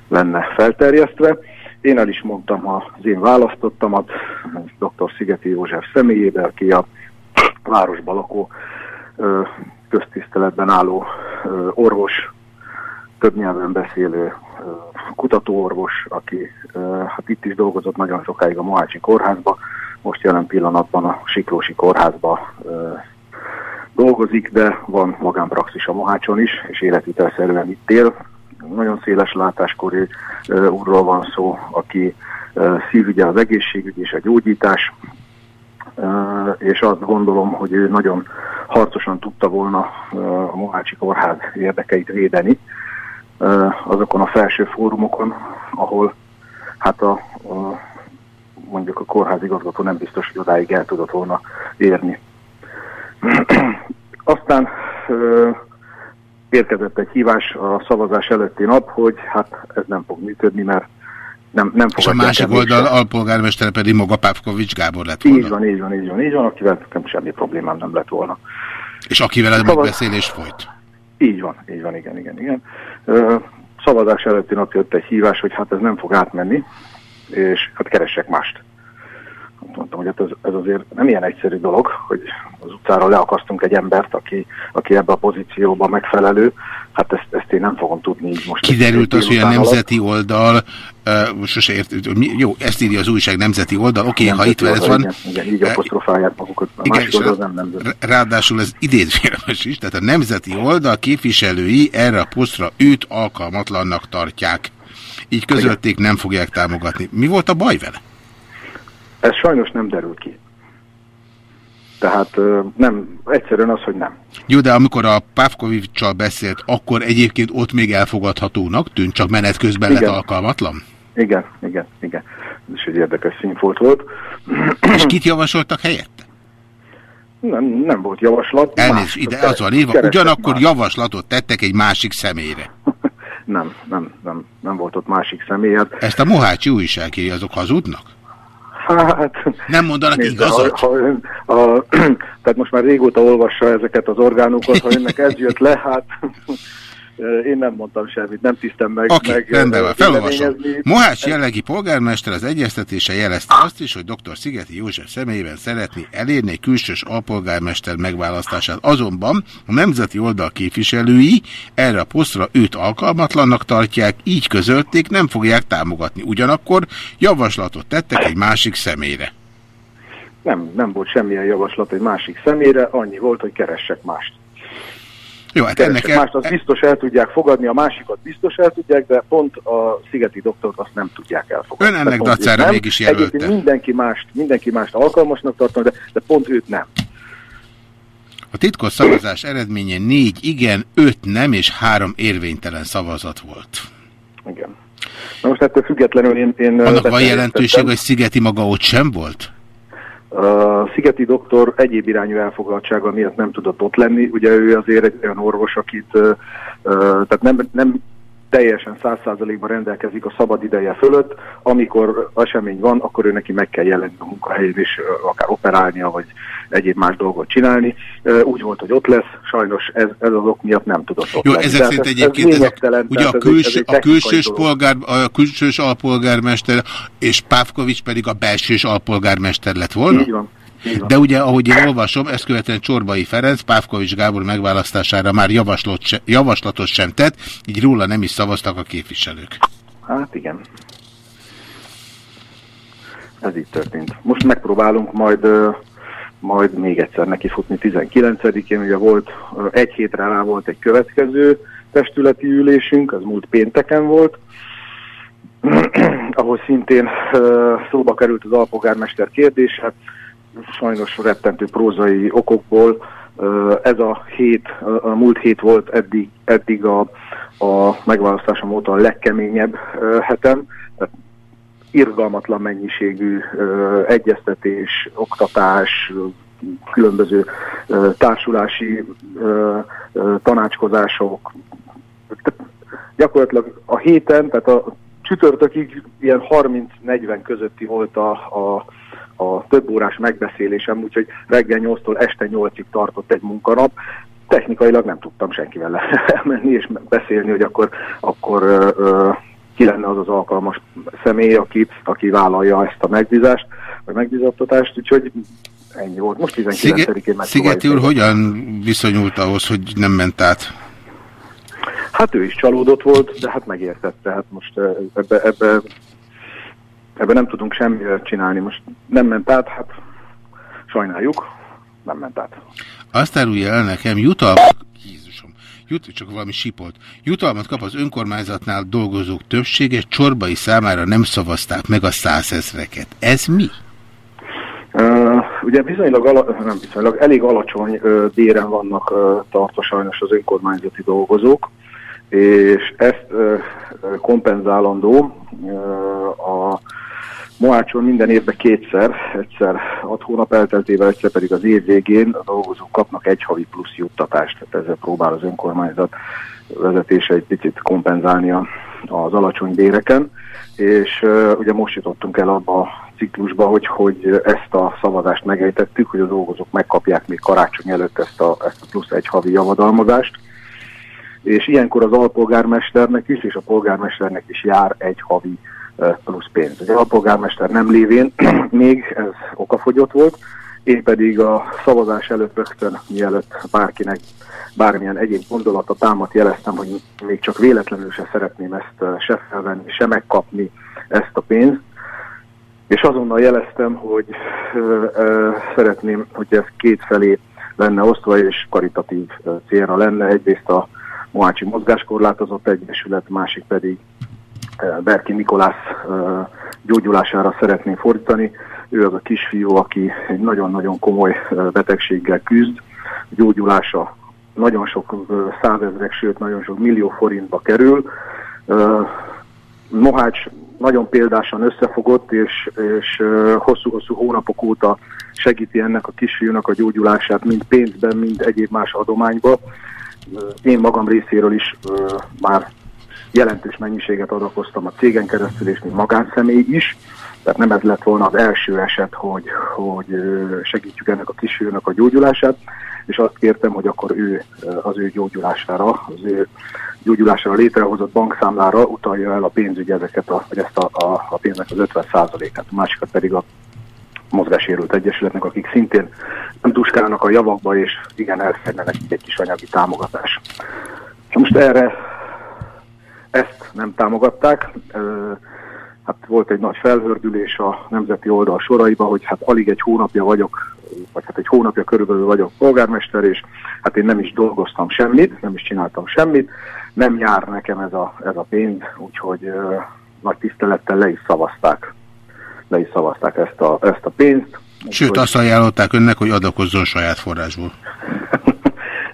lenne felterjesztve. Én el is mondtam az én választottamat, dr. Szigeti József személyébe, aki a városban lakó ö, köztiszteletben álló ö, orvos, több nyelven beszélő ö, kutatóorvos, aki hát itt is dolgozott nagyon sokáig a Mohácsi kórházba, most jelen pillanatban a Siklósi kórházba dolgozik, de van magánpraxis a Mohácson is, és életvitelszerűen itt él. Nagyon széles látáskorú úrról van szó, aki szívügye az egészségügy és a gyógyítás, és azt gondolom, hogy ő nagyon harcosan tudta volna a Mohácsi Kórház érdekeit védeni azokon a felső fórumokon, ahol hát a, a mondjuk a kórház igazgató nem biztos, hogy odáig el tudott volna érni. <clears throat> Aztán ö, érkezett egy hívás a szavazás előtti nap, hogy hát ez nem fog működni, mert nem, nem És a másik oldal alpolgármester pedig maga Pávkovics Gábor lett volna. Így van, így van, így van, így van, akivel nem semmi problémám nem lett volna. És akivel a megbeszélés folyt? Így van, így van, igen, igen, igen. Ö, szavazás előtti nap jött egy hívás, hogy hát ez nem fog átmenni, és hát keressek mást mondtam, hogy hát ez, ez azért nem ilyen egyszerű dolog, hogy az utcára leakasztunk egy embert, aki, aki ebbe a pozícióba megfelelő. Hát ezt, ezt én nem fogom tudni így most. Kiderült az, hogy a nemzeti alatt. oldal, uh, sose ért, jó, ezt írja az újság nemzeti oldal, oké, okay, ha itt ez van. Igen, igen így apostrofálják magukat. A igen, és oldal, nem nemzeti. Ráadásul ez idézvérmes is, tehát a nemzeti oldal képviselői erre a posztra őt alkalmatlannak tartják. Így közölték, nem fogják támogatni. Mi volt a baj vele? Ez sajnos nem derül ki. Tehát nem, egyszerűen az, hogy nem. Jó, de amikor a Pávkovicsal beszélt, akkor egyébként ott még elfogadhatónak tűnt, csak menet közben igen. lett alkalmatlan? Igen, igen, igen. Ez is egy érdekes színfolt volt. És kit javasoltak helyette? Nem, nem volt javaslat. Elnézést, ide az van írva, ugyanakkor más. javaslatot tettek egy másik személyre. <laughs> nem, nem, nem, nem volt ott másik személy. Hát- Ezt a Mohácsi újságírói azok hazudnak? Hát, nem mondanak nézd, igazat? Ha, ha ön, a, <clears throat> tehát most már régóta olvassa ezeket az orgánokat, ha önnek ez jött le, hát én nem mondtam semmit, nem tisztem meg. Oké, okay, rendben van, felolvasom. Mohács jellegi polgármester az egyeztetése jelezte azt is, hogy dr. Szigeti József személyében szeretné elérni egy külsős alpolgármester megválasztását. Azonban a nemzeti oldal képviselői erre a posztra őt alkalmatlannak tartják, így közölték, nem fogják támogatni. Ugyanakkor javaslatot tettek egy másik személyre. Nem, nem volt semmilyen javaslat egy másik személyre, annyi volt, hogy keressek mást. Jó, hát ennek el... mást azt biztos el tudják fogadni, a másikat biztos el tudják, de pont a szigeti doktort azt nem tudják elfogadni. Ön ennek dacára mégis jelölte. Egyébként mindenki mást, mindenki mást alkalmasnak tartom, de, de pont őt nem. A titkos szavazás eredménye négy igen, öt nem és három érvénytelen szavazat volt. Igen. Na most ettől függetlenül én... én Annak van jelentőség, hogy Szigeti maga ott sem volt? Szigeti doktor egyéb irányú elfoglaltsága miatt nem tudott ott lenni. Ugye ő azért egy olyan orvos, akit tehát nem, nem teljesen száz százalékban rendelkezik a szabad ideje fölött, amikor esemény van, akkor ő neki meg kell jelenni a munkahelyén, és akár operálnia, vagy egyéb más dolgot csinálni. Úgy volt, hogy ott lesz, sajnos ez, ez az ok miatt nem tudott ott Jó, lenni. ezek szerint egyébként ez, ez ugye a, küls, a külsős, polgár, a külsős alpolgármester és Pávkovics pedig a belsős alpolgármester lett volna? Így van. De ugye, ahogy én olvasom, ezt követően Csorbai Ferenc Pávkovics Gábor megválasztására már se, javaslatot sem tett, így róla nem is szavaztak a képviselők. Hát igen. Ez így történt. Most megpróbálunk majd, majd még egyszer nekifutni 19-én, ugye volt, egy hétre rá volt egy következő testületi ülésünk, az múlt pénteken volt, <clears throat> ahol szintén szóba került az alpolgármester kérdés, hát sajnos rettentő prózai okokból ez a hét, a múlt hét volt eddig, eddig a, a megválasztásom óta a legkeményebb hetem, tehát irgalmatlan mennyiségű egyeztetés, oktatás, különböző társulási tanácskozások. Gyakorlatilag a héten, tehát a csütörtökig ilyen 30-40 közötti volt a, a, a több órás megbeszélésem, úgyhogy reggel 8-tól este 8-ig tartott egy munkanap. Technikailag nem tudtam senkivel elmenni <laughs> és beszélni, hogy akkor, akkor ö, ö, ki lenne az az alkalmas személy, aki, aki vállalja ezt a megbízást, vagy megbízattatást, úgyhogy ennyi volt. Most 19-én meg Szigeti úr hogyan viszonyult ahhoz, hogy nem ment át? Hát ő is csalódott volt, de hát megértette. Hát most ebbe, ebbe, ebbe nem tudunk semmivel csinálni. Most nem ment át, hát sajnáljuk, nem ment át. Azt árulja el nekem, jutalmat, Jézusom, jut, csak valami sipolt, jutalmat kap az önkormányzatnál dolgozók többsége, csorbai számára nem szavazták meg a százezreket. Ez mi? Uh, ugye bizonylag, ala, nem bizonylag, elég alacsony uh, béren vannak uh, tartva sajnos az önkormányzati dolgozók, és ezt uh, kompenzálandó uh, a Moácson minden évben kétszer, egyszer hat hónap elteltével, egyszer pedig az év végén a dolgozók kapnak egy havi plusz juttatást, tehát ezzel próbál az önkormányzat vezetése egy picit kompenzálni az alacsony béreken, és uh, ugye most jutottunk el abba a ciklusba, hogy, hogy ezt a szavazást megejtettük, hogy a dolgozók megkapják még karácsony előtt ezt a, ezt a plusz egy havi javadalmazást, és ilyenkor az alpolgármesternek is, és a polgármesternek is jár egy havi plusz pénz. Az alpolgármester nem lévén <clears throat> még ez okafogyott volt, én pedig a szavazás előtt rögtön, mielőtt bárkinek bármilyen egyéb gondolata támadt, jeleztem, hogy még csak véletlenül se szeretném ezt se felvenni, se megkapni ezt a pénzt, és azonnal jeleztem, hogy ö, ö, szeretném, hogy ez két felé lenne osztva, és karitatív célra lenne. Egyrészt a Moácsi Mozgáskorlátozott Egyesület, másik pedig Berki Mikolász gyógyulására szeretném fordítani. Ő az a kisfiú, aki egy nagyon-nagyon komoly betegséggel küzd. Gyógyulása nagyon sok százezrek, sőt nagyon sok millió forintba kerül. Mohács nagyon példásan összefogott, és, és hosszú-hosszú hónapok óta segíti ennek a kisfiúnak a gyógyulását, mind pénzben, mind egyéb más adományba. Én magam részéről is már jelentős mennyiséget adakoztam a cégen keresztül, és mint magánszemély is. Tehát nem ez lett volna az első eset, hogy, hogy segítjük ennek a kisfiúnak a gyógyulását, és azt kértem, hogy akkor ő az ő gyógyulására, az ő gyógyulására létrehozott bankszámlára utalja el a pénzügy ezeket a, vagy ezt a, a, a pénznek az 50%-át, a másikat pedig a mozgásérült egyesületnek, akik szintén nem tuskálnak a javakba, és igen, elférne nekik egy kis anyagi támogatás. Most erre ezt nem támogatták, hát volt egy nagy felhördülés a nemzeti oldal soraiba, hogy hát alig egy hónapja vagyok, vagy hát egy hónapja körülbelül vagyok polgármester, és hát én nem is dolgoztam semmit, nem is csináltam semmit, nem jár nekem ez a, ez a pénz, úgyhogy nagy tisztelettel le is szavazták, le is szavazták ezt a, ezt a pénzt. Sőt, azt ajánlották önnek, hogy adakozzon saját forrásból. <laughs>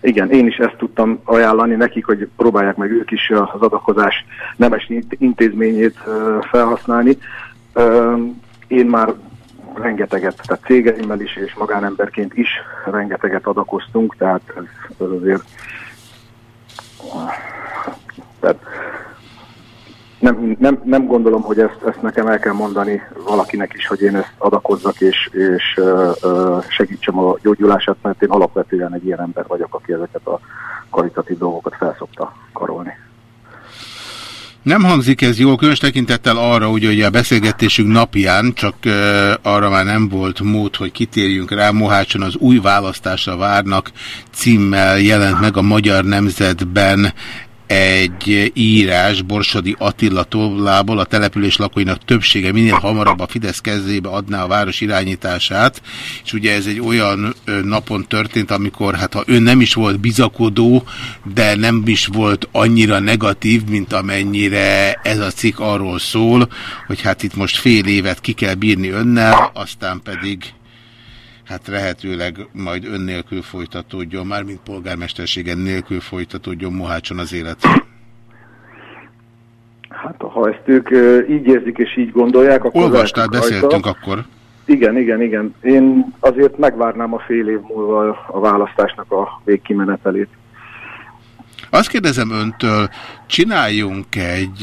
Igen, én is ezt tudtam ajánlani nekik, hogy próbálják meg ők is az adakozás nemes intézményét felhasználni. Én már rengeteget, tehát cégeimmel is és magánemberként is rengeteget adakoztunk, tehát ez, ez azért tehát nem, nem, nem gondolom, hogy ezt, ezt nekem el kell mondani valakinek is, hogy én ezt adakozzak és, és ö, segítsem a gyógyulását, mert én alapvetően egy ilyen ember vagyok, aki ezeket a karitatív dolgokat felszokta karolni. Nem hangzik ez jól, különös tekintettel arra, hogy ugye a beszélgetésünk napján, csak uh, arra már nem volt mód, hogy kitérjünk rá, Mohácson az új választásra várnak címmel jelent meg a Magyar Nemzetben egy írás Borsodi Attila tollából a település lakóinak többsége minél hamarabb a Fidesz kezébe adná a város irányítását, és ugye ez egy olyan napon történt, amikor hát ha ő nem is volt bizakodó, de nem is volt annyira negatív, mint amennyire ez a cikk arról szól, hogy hát itt most fél évet ki kell bírni önnel, aztán pedig hát lehetőleg majd ön nélkül folytatódjon, mármint polgármesterségen nélkül folytatódjon Mohácson az élet. Hát ha ezt ők így érzik és így gondolják, akkor... Olvastál, beszéltünk rajta. akkor. Igen, igen, igen. Én azért megvárnám a fél év múlva a választásnak a végkimenetelét. Azt kérdezem öntől, csináljunk egy,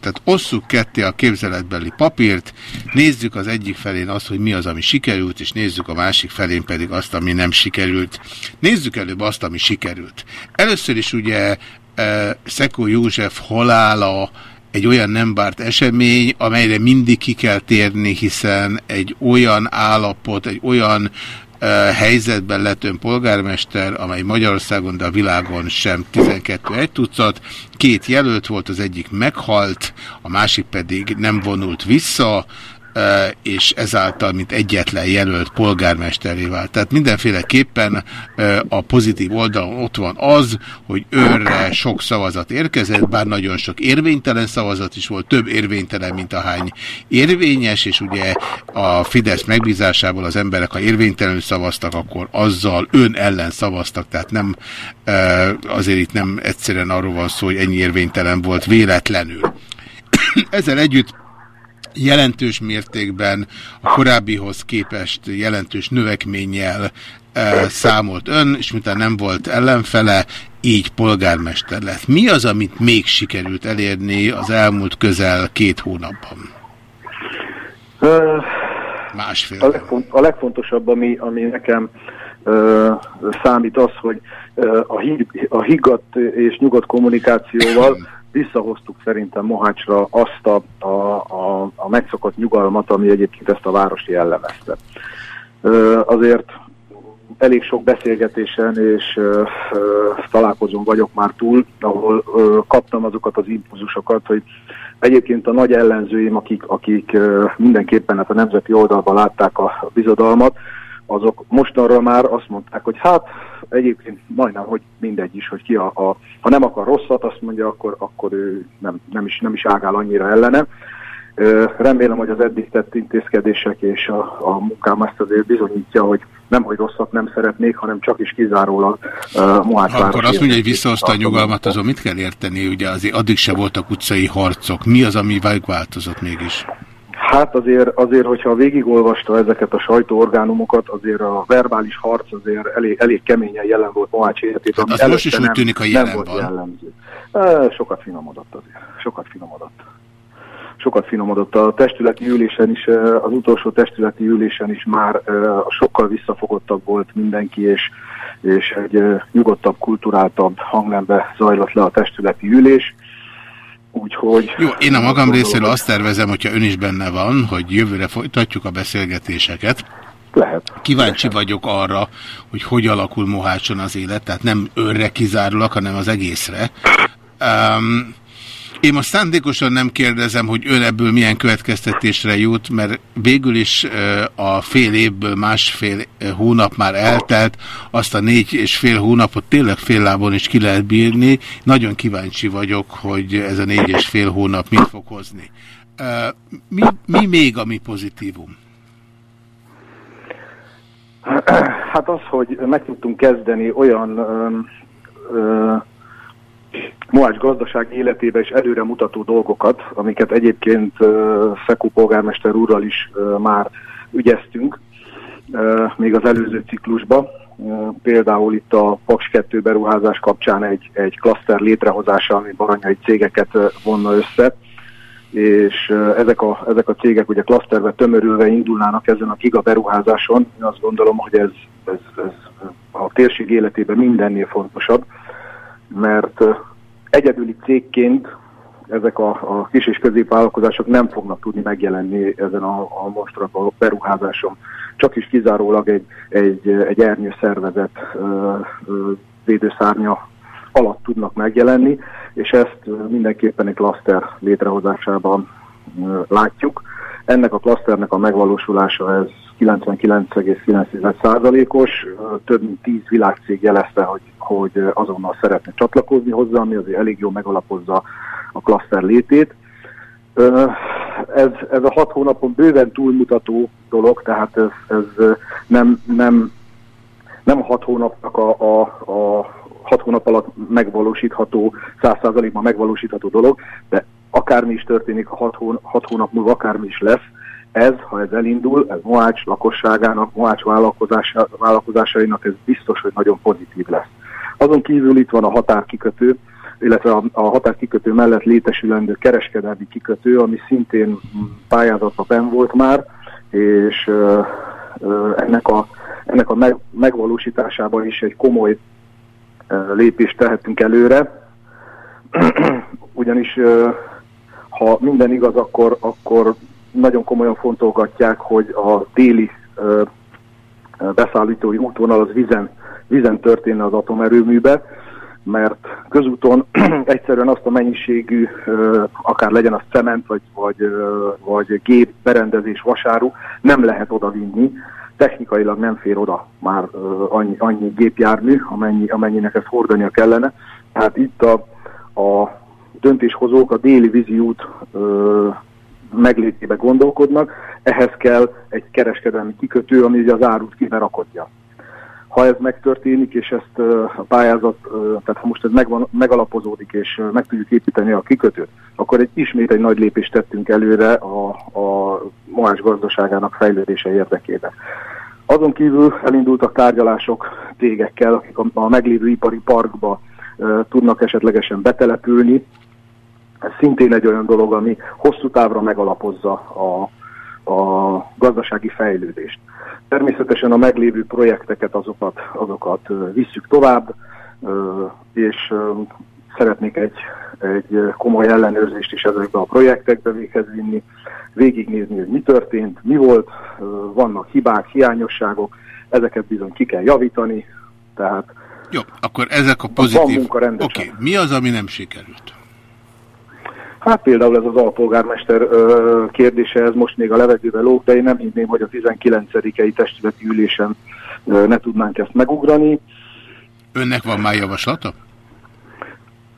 tehát osszuk ketté a képzeletbeli papírt, nézzük az egyik felén azt, hogy mi az, ami sikerült, és nézzük a másik felén pedig azt, ami nem sikerült. Nézzük előbb azt, ami sikerült. Először is ugye Szekó József halála egy olyan nem bárt esemény, amelyre mindig ki kell térni, hiszen egy olyan állapot, egy olyan helyzetben lett ön polgármester, amely Magyarországon, de a világon sem 12 egy tucat. Két jelölt volt, az egyik meghalt, a másik pedig nem vonult vissza, és ezáltal, mint egyetlen jelölt polgármesteré vált. Tehát mindenféleképpen a pozitív oldalon ott van az, hogy őrre sok szavazat érkezett, bár nagyon sok érvénytelen szavazat is volt, több érvénytelen, mint ahány érvényes, és ugye a Fidesz megbízásából az emberek, ha érvénytelenül szavaztak, akkor azzal ön ellen szavaztak, tehát nem azért itt nem egyszerűen arról van szó, hogy ennyi érvénytelen volt véletlenül. <coughs> Ezzel együtt jelentős mértékben a korábbihoz képest jelentős növekménnyel e, számolt ön, és miután nem volt ellenfele, így polgármester lett. Mi az, amit még sikerült elérni az elmúlt közel két hónapban? Ö, Másfél. A, legfont, a legfontosabb, ami, ami nekem ö, számít az, hogy ö, a, hig, a higgadt és nyugodt kommunikációval <clears throat> visszahoztuk szerintem Mohácsra azt a, a, a, a megszokott nyugalmat, ami egyébként ezt a várost jellemezte. Azért elég sok beszélgetésen és ö, találkozón vagyok már túl, ahol ö, kaptam azokat az impulzusokat, hogy egyébként a nagy ellenzőim, akik, akik ö, mindenképpen hát a nemzeti oldalban látták a bizodalmat, azok mostanra már azt mondták, hogy hát egyébként majdnem, hogy mindegy is, hogy ki a, a ha nem akar rosszat, azt mondja, akkor, akkor ő nem, nem, is, nem is ágál annyira ellene. Remélem, hogy az eddig tett intézkedések és a, a munkám ezt azért bizonyítja, hogy nem, hogy rosszat nem szeretnék, hanem csak is kizárólag uh, Mohács Ha akkor azt mondja, hogy visszahozta a nyugalmat, azon mit kell érteni? Ugye azért addig se voltak utcai harcok. Mi az, ami megváltozott mégis? Hát azért, azért, hogyha végigolvasta ezeket a sajtóorgánumokat, azért a verbális harc azért elég, elég keményen jelen volt Mohács életében. Hát az most is úgy tűnik, hogy nem jelen volt van. jellemző. Sokat finomodott azért. Sokat finomodott. Sokat finomodott. A testületi ülésen is, az utolsó testületi ülésen is már sokkal visszafogottabb volt mindenki, és, és egy nyugodtabb, kulturáltabb hangnembe zajlott le a testületi ülés. Úgyhogy... Jó, én a magam részéről azt tervezem, hogyha ön is benne van, hogy jövőre folytatjuk a beszélgetéseket. Lehet. Kíváncsi vagyok arra, hogy hogy alakul Mohácson az élet, tehát nem önre kizárólag, hanem az egészre. Um, én most szándékosan nem kérdezem, hogy ön ebből milyen következtetésre jut, mert végül is a fél évből másfél hónap már eltelt, azt a négy és fél hónapot tényleg fél lábon is ki lehet bírni. Nagyon kíváncsi vagyok, hogy ez a négy és fél hónap mit fog hozni. Mi, mi még a mi pozitívum? Hát az, hogy meg tudtunk kezdeni olyan ö, ö, Mohács gazdaság életébe is előre mutató dolgokat, amiket egyébként ö, Szekú polgármester úrral is már ügyeztünk, még az előző ciklusban. Például itt a Paks 2 beruházás kapcsán egy, egy klaszter létrehozása, ami baranyai cégeket vonna össze, és ezek a, ezek a cégek ugye klaszterbe tömörülve indulnának ezen a giga beruházáson. Én azt gondolom, hogy ez, ez, ez a térség életében mindennél fontosabb, mert egyedüli cégként ezek a, a kis és középvállalkozások nem fognak tudni megjelenni ezen a, a mostraba beruházáson. Csak is kizárólag egy, egy, egy ernyő szervezet ö, védőszárnya alatt tudnak megjelenni, és ezt mindenképpen egy klaszter létrehozásában látjuk. Ennek a klaszternek a megvalósulása ez 99,9%-os, több mint 10 világcég jelezte, hogy, hogy azonnal szeretne csatlakozni hozzá, ami azért elég jól megalapozza a klaszter létét. Ez, ez a hat hónapon bőven túlmutató dolog, tehát ez, ez nem, nem, nem a hat hónapnak a, a, a hat hónap alatt megvalósítható, száz százalékban megvalósítható dolog, de akármi is történik, hat, hón, hat hónap múlva akármi is lesz, ez, ha ez elindul, ez Moács lakosságának, Moács vállalkozása, vállalkozásainak ez biztos, hogy nagyon pozitív lesz. Azon kívül itt van a határkikötő, illetve a, a határkikötő mellett létesülendő kereskedelmi kikötő, ami szintén pályázatban ben volt már, és ö, ö, ennek a, ennek a meg, megvalósításában is egy komoly ö, lépést tehetünk előre, <clears throat> ugyanis ö, ha minden igaz, akkor, akkor nagyon komolyan fontolgatják, hogy a déli ö, beszállítói útvonal az vizen, vizen történne az atomerőműbe, mert közúton <clears throat> egyszerűen azt a mennyiségű, akár legyen az cement, vagy, vagy, vagy gép, berendezés, vasáru, nem lehet oda vinni. Technikailag nem fér oda már annyi, annyi gépjármű, amennyi, amennyinek ezt hordania kellene. Tehát itt a, a döntéshozók a déli vízi út meglétébe gondolkodnak, ehhez kell egy kereskedelmi kikötő, ami ugye az árut kiberakodja. Ha ez megtörténik, és ezt a pályázat, tehát ha most ez megvan, megalapozódik, és meg tudjuk építeni a kikötőt, akkor egy, ismét egy nagy lépést tettünk előre a, a Moás gazdaságának fejlődése érdekében. Azon kívül elindultak tárgyalások tégekkel, akik a, a meglévő ipari parkba tudnak esetlegesen betelepülni, ez szintén egy olyan dolog, ami hosszú távra megalapozza a, a gazdasági fejlődést. Természetesen a meglévő projekteket, azokat, azokat visszük tovább, és szeretnék egy, egy komoly ellenőrzést is ezekbe a projektekbe véghez vinni, végignézni, hogy mi történt, mi volt, vannak hibák, hiányosságok, ezeket bizony ki kell javítani, tehát jó, akkor ezek a pozitív... Oké, okay. mi az, ami nem sikerült? Hát például ez az alpolgármester ö, kérdése, ez most még a levegővel lóg, de én nem hinném, hogy a 19-i testületi ülésen ö, ne tudnánk ezt megugrani. Önnek van már javaslata?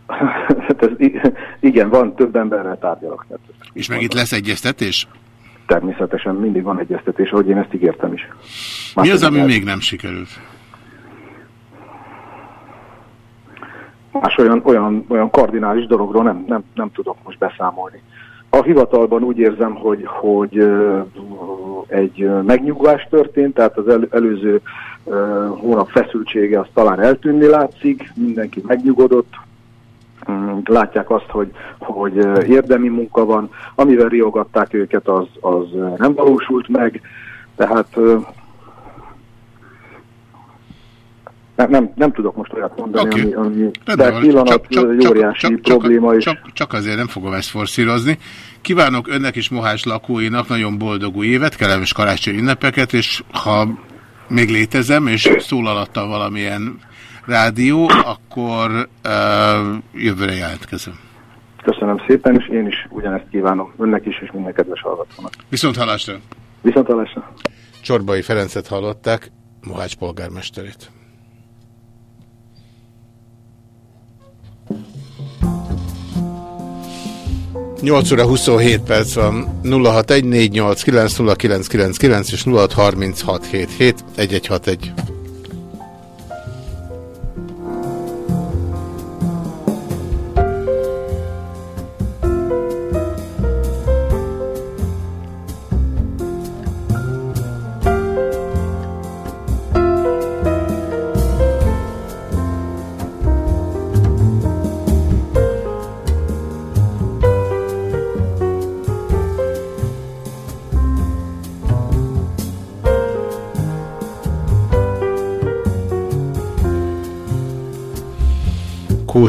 <laughs> hát ez, igen, van, több emberrel tárgyalok. Tehát És meg itt lesz egyeztetés? Természetesen mindig van egyeztetés, ahogy én ezt ígértem is. Más Mi az, ami el... még nem sikerült? Más olyan, olyan, olyan kardinális dologról nem, nem, nem tudok most beszámolni. A hivatalban úgy érzem, hogy, hogy egy megnyugvás történt, tehát az el, előző hónap feszültsége az talán eltűnni látszik, mindenki megnyugodott, mm, látják azt, hogy, hogy érdemi munka van, amivel riogatták őket, az, az nem valósult meg, tehát nem, nem, nem tudok most olyat mondani, okay. ami, ami de pillanat csak, csak, óriási csak, csak, probléma. Csak, csak, csak azért nem fogom ezt forszírozni. Kívánok önnek is Mohás lakóinak nagyon boldog új évet, kellemes karácsony ünnepeket, és ha még létezem, és szólalattal valamilyen rádió, akkor uh, jövőre jelentkezem. Köszönöm szépen, és én is ugyanezt kívánom önnek is, és minden kedves hallgatónak. Viszont hallásra! Viszont hallásra! Csorbai Ferencet hallották, Mohács polgármesterét. 8 óra 27 perc van 0614890999 és 0636771161.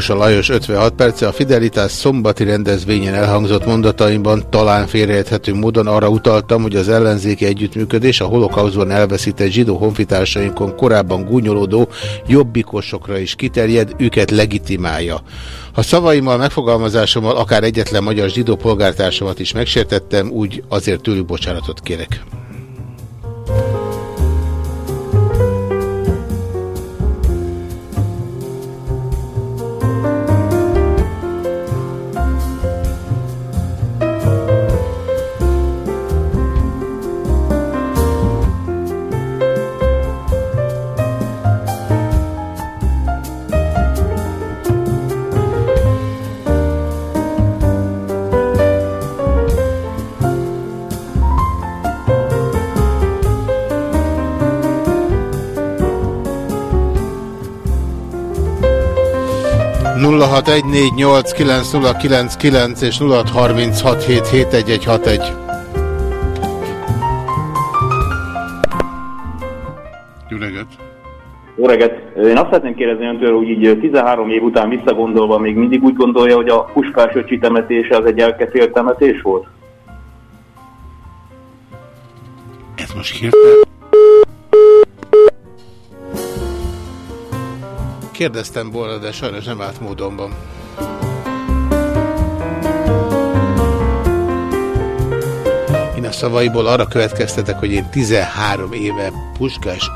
Kósa Lajos 56 perce a Fidelitás szombati rendezvényen elhangzott mondataimban talán félreérthető módon arra utaltam, hogy az ellenzéki együttműködés a holokauszban elveszített zsidó honfitársainkon korábban gúnyolódó jobbikosokra is kiterjed, őket legitimálja. Ha szavaimmal, megfogalmazásommal akár egyetlen magyar zsidó polgártársamat is megsértettem, úgy azért tőlük bocsánatot kérek. 0614890999 és 0636771161. Jó reggelt! Jó reggelt! Én azt szeretném kérdezni öntől, hogy így 13 év után visszagondolva még mindig úgy gondolja, hogy a Puskás öcsi temetése az egy elketélt temetés volt? Ez most hirtelen... Kérdeztem volna, de sajnos nem állt módonban. Én a szavaiból arra következtetek, hogy én 13 éve Puskás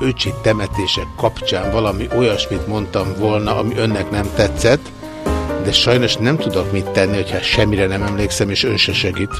öcsi temetése kapcsán valami olyasmit mondtam volna, ami önnek nem tetszett, de sajnos nem tudok mit tenni, hogyha semmire nem emlékszem, és ön se segít.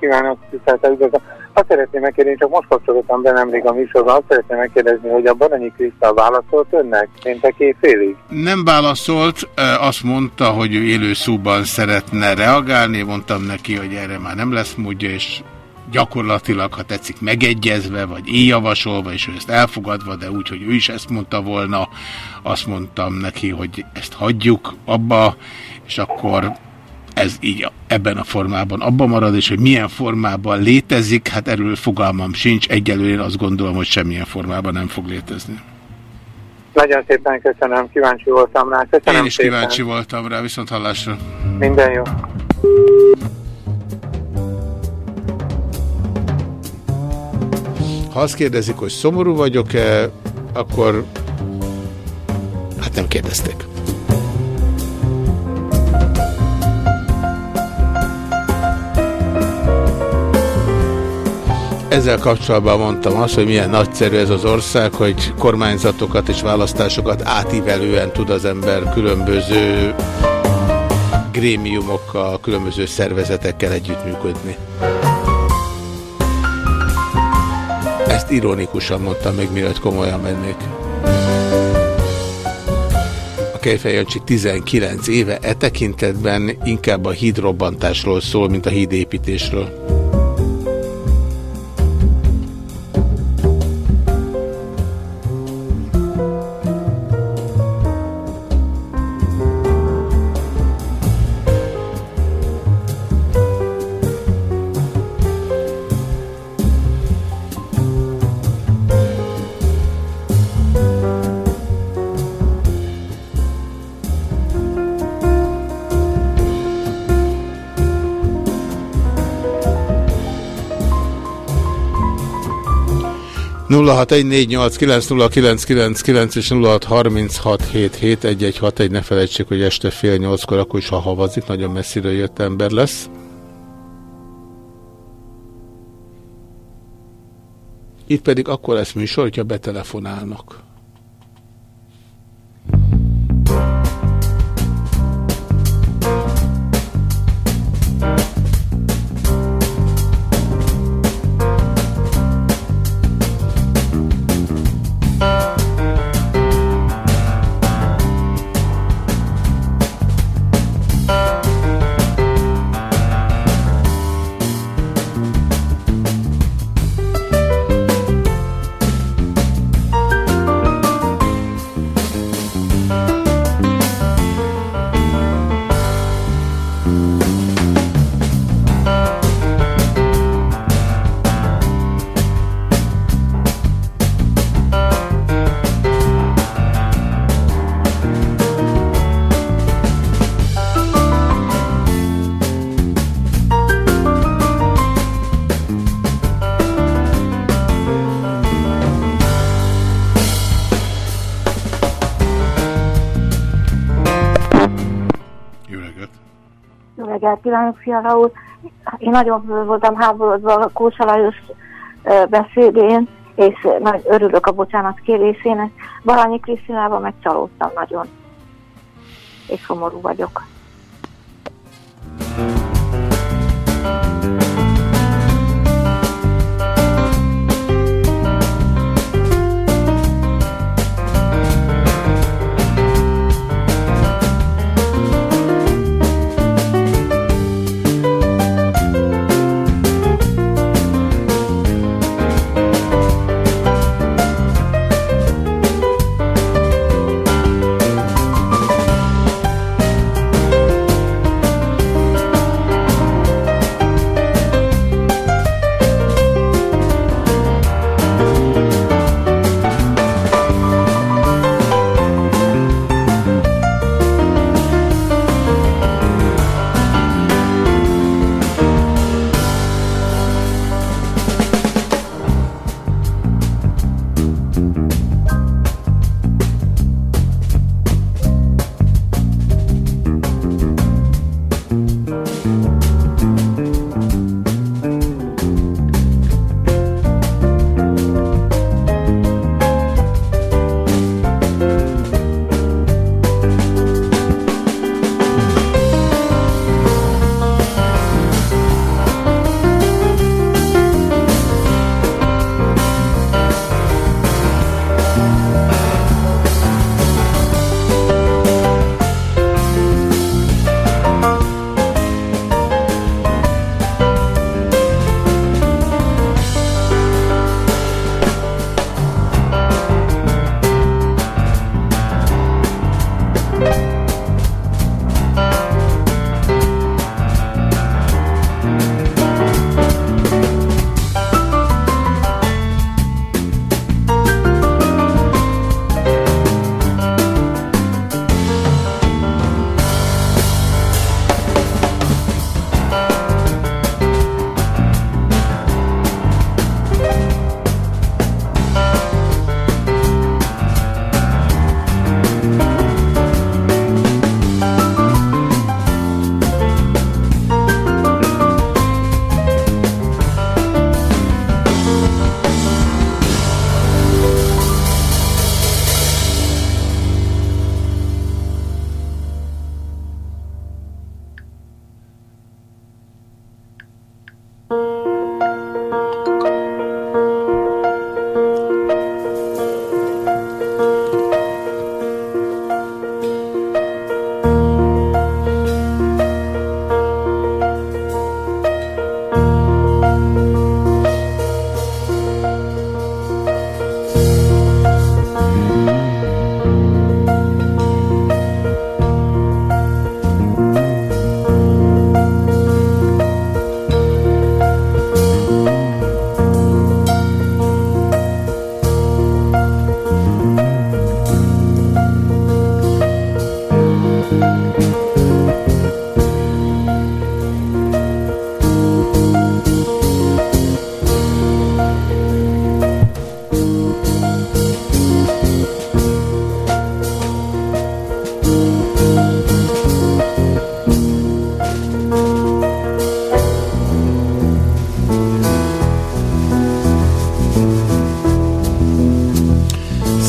Kívánok, tiszteltel üdvözlöm. Azt szeretném megkérdezni, csak most kapcsolódtam be nemrég a műsorban, azt szeretném megkérdezni, hogy a Baranyi Krisztál válaszolt önnek pénteké félig? Nem válaszolt, azt mondta, hogy ő élő szóban szeretne reagálni, mondtam neki, hogy erre már nem lesz módja, és gyakorlatilag, ha tetszik, megegyezve, vagy én javasolva, és ő ezt elfogadva, de úgy, hogy ő is ezt mondta volna, azt mondtam neki, hogy ezt hagyjuk abba, és akkor ez így ebben a formában abban marad, és hogy milyen formában létezik, hát erről fogalmam sincs. Egyelőre én azt gondolom, hogy semmilyen formában nem fog létezni. Nagyon szépen köszönöm, kíváncsi voltam rá. Köszönöm Én is szépen. kíváncsi voltam rá, viszont hallásra. Minden jó. Ha azt kérdezik, hogy szomorú vagyok-e, akkor hát nem kérdezték. Ezzel kapcsolatban mondtam azt, hogy milyen nagyszerű ez az ország, hogy kormányzatokat és választásokat átívelően tud az ember különböző grémiumokkal, különböző szervezetekkel együttműködni. Ezt ironikusan mondtam még, mielőtt komolyan mennék. A Kejfej Jancsi 19 éve e tekintetben inkább a hídrobbantásról szól, mint a hídépítésről. 0614890999 és 0636771161, ne felejtsék, hogy este fél nyolckor, akkor is ha havazik, nagyon messziről jött ember lesz. Itt pedig akkor lesz műsor, hogyha betelefonálnak. Thank you. Reggelt kívánok, Fiala úr! Én nagyon voltam háborodva a Kósa Lajos beszédén, és nagy örülök a bocsánat kérésének. Baranyi Krisztinával megcsalódtam nagyon. És szomorú vagyok.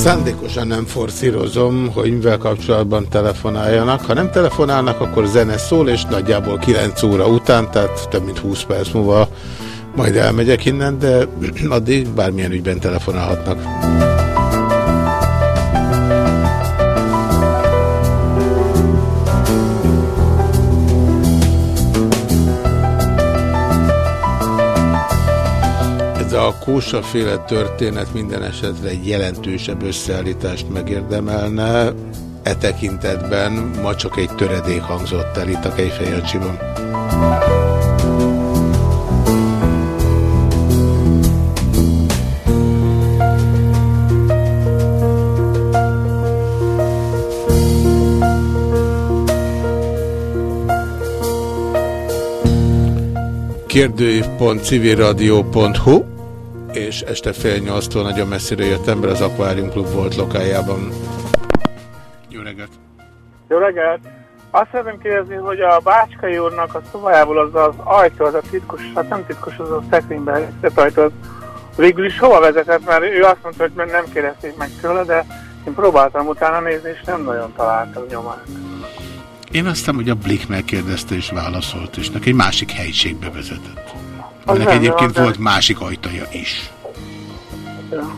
Szándékosan nem forszírozom, hogy mivel kapcsolatban telefonáljanak. Ha nem telefonálnak, akkor zene szól, és nagyjából 9 óra után, tehát több mint 20 perc múlva majd elmegyek innen, de <clears throat> addig bármilyen ügyben telefonálhatnak. Kósaféle történet minden esetre egy jelentősebb összeállítást megérdemelne. E tekintetben ma csak egy töredék hangzott el itt a Kejfejancsiban. kérdőív.civilradio.hu és este fél nyolctól nagyon messzire jött ember az Aquarium Club volt lokájában. Jó reggelt! Jó reggelt! Azt szeretném kérdezni, hogy a Bácskai úrnak a szobájából az az ajtó, az a titkos, hát nem titkos, az a szekrényben ajtó, az végül is hova vezetett, mert ő azt mondta, hogy nem kérdezték meg tőle, de én próbáltam utána nézni, és nem nagyon találtam nyomát. Én azt hiszem, hogy a Blick megkérdezte és válaszolt, és neki egy másik helyiségbe vezetett. Ennek egyébként volt másik ajtaja is. Ja.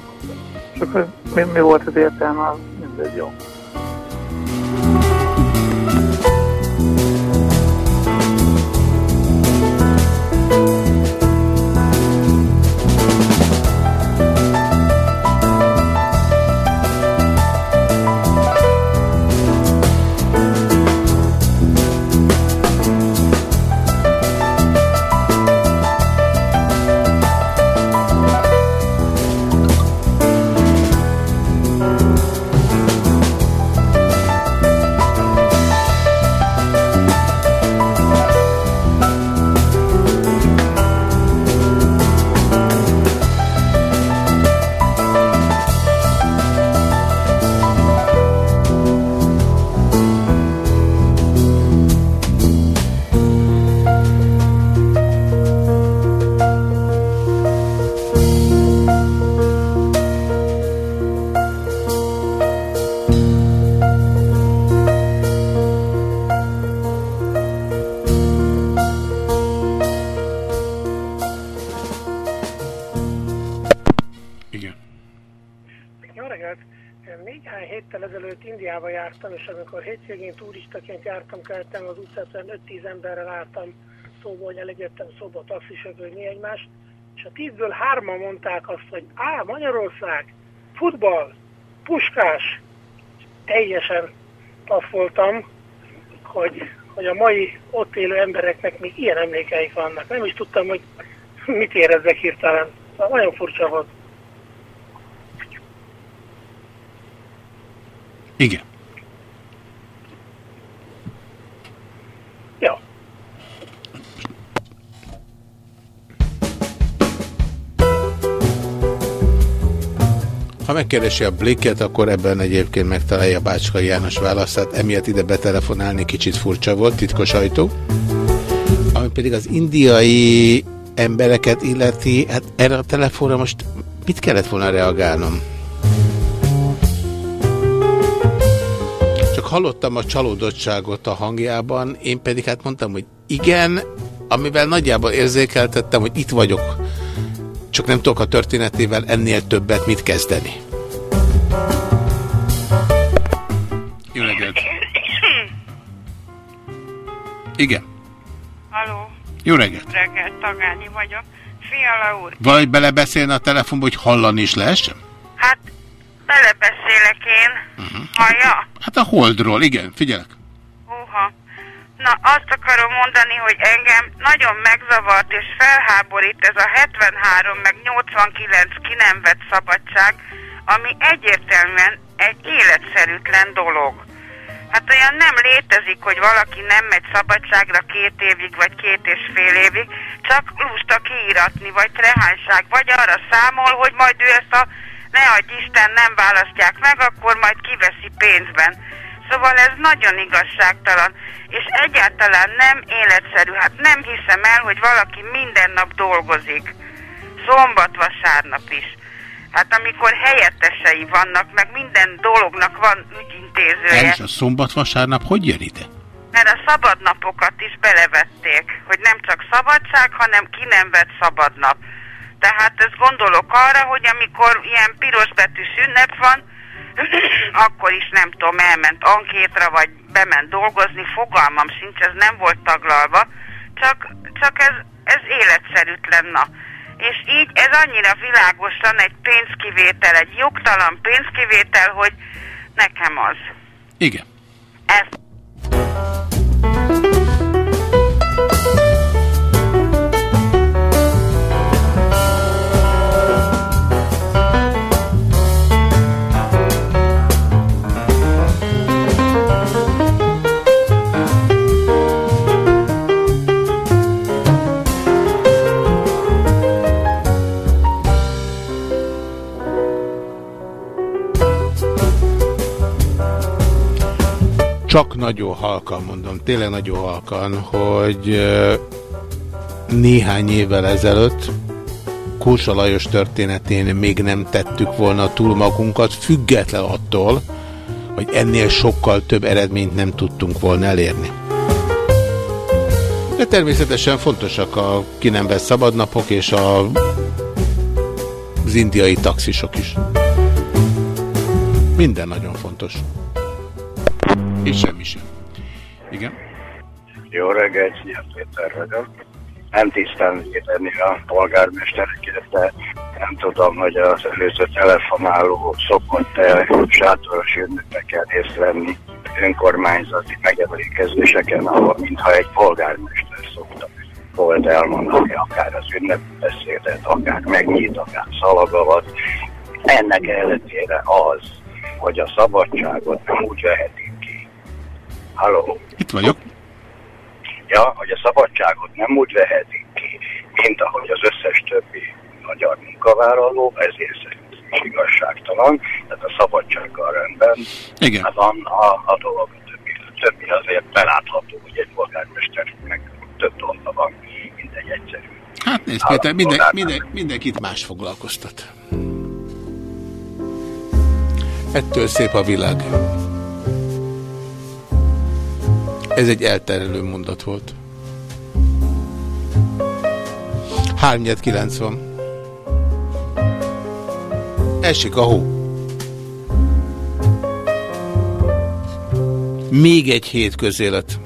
Csak mi, mi volt az értelme, az mindegy. Jó turistaként jártam, keltem az utcán, 5-10 emberrel álltam szóba, hogy elégedtem szóba taxisofőrni egymást, és a tízből hárman mondták azt, hogy á, Magyarország, futball, puskás, teljesen tafoltam, hogy, hogy a mai ott élő embereknek még ilyen emlékeik vannak. Nem is tudtam, hogy mit érezzek hirtelen. Szóval nagyon furcsa volt. Igen. Ha megkeresi a blikket, akkor ebben egyébként megtalálja Bácskai János választát, emiatt ide betelefonálni kicsit furcsa volt, titkos ajtó. Ami pedig az indiai embereket illeti, hát erre a telefonra most mit kellett volna reagálnom? Csak hallottam a csalódottságot a hangjában, én pedig hát mondtam, hogy igen, amivel nagyjából érzékeltettem, hogy itt vagyok, csak nem tudok a történetével ennél többet mit kezdeni. Jó reggelt! Igen. Haló, Jó reggelt! reggelt, Tagányi vagyok. Fiala úr, Vagy belebeszélne a telefonba, hogy hallani is lehessen? hát belebeszélek én. Uh-huh. Hallja? Hát a holdról, igen, figyelek. Na, azt akarom mondani, hogy engem nagyon megzavart és felháborít ez a 73 meg 89 ki nem vett szabadság, ami egyértelműen egy életszerűtlen dolog. Hát olyan nem létezik, hogy valaki nem megy szabadságra két évig, vagy két és fél évig, csak lusta kiíratni, vagy trehányság, vagy arra számol, hogy majd ő ezt a ne adj Isten nem választják meg, akkor majd kiveszi pénzben. Szóval ez nagyon igazságtalan, és egyáltalán nem életszerű. Hát nem hiszem el, hogy valaki minden nap dolgozik. Szombat, vasárnap is. Hát amikor helyettesei vannak, meg minden dolognak van ügyintézője. Is a szombat-vasárnap hogy jön ide? Mert a szabadnapokat is belevették, hogy nem csak szabadság, hanem ki nem vett szabadnap. Tehát ezt gondolok arra, hogy amikor ilyen pirosbetű ünnep van, <clears throat> akkor is nem tudom, elment ankétra, vagy bement dolgozni, fogalmam sincs, ez nem volt taglalva, csak, csak ez, ez életszerűtlen, na. És így ez annyira világosan egy pénzkivétel, egy jogtalan pénzkivétel, hogy nekem az. Igen. Ez Csak nagyon halkan mondom, tényleg nagyon halkan, hogy néhány évvel ezelőtt Kósa Lajos történetén még nem tettük volna túl magunkat, független attól, hogy ennél sokkal több eredményt nem tudtunk volna elérni. De természetesen fontosak a ki nem vesz szabadnapok és a, az indiai taxisok is. Minden nagyon fontos. És semmi sem. Igen? Jó reggelt, Szia Péter vagyok. Nem tisztán tenni a polgármesterek, illetve nem tudom, hogy az előző telefonáló szokott-e sátoros ünnepeken részt venni önkormányzati megemlékezéseken, ahol mintha egy polgármester szokta volt elmondani akár az ünnepbeszédet, akár megnyit, akár szalagavat. Ennek ellenére az, hogy a szabadságot nem úgy vehetik ki. Halló? Itt vagyok. Ja, hogy a szabadságot nem úgy vehetik ki, mint ahogy az összes többi magyar munkavállaló, ezért szerint igazságtalan, tehát a szabadsággal rendben. Igen. Hát van a, a dolog a többi, a többi azért belátható, hogy egy polgármesternek több dolga van, mint egy egyszerű. Hát nézd Péter, minden, minden, mindenkit más foglalkoztat. Ettől szép a világ. Ez egy elterelő mondat volt. 390. Esik a hó. Még egy hét közélet.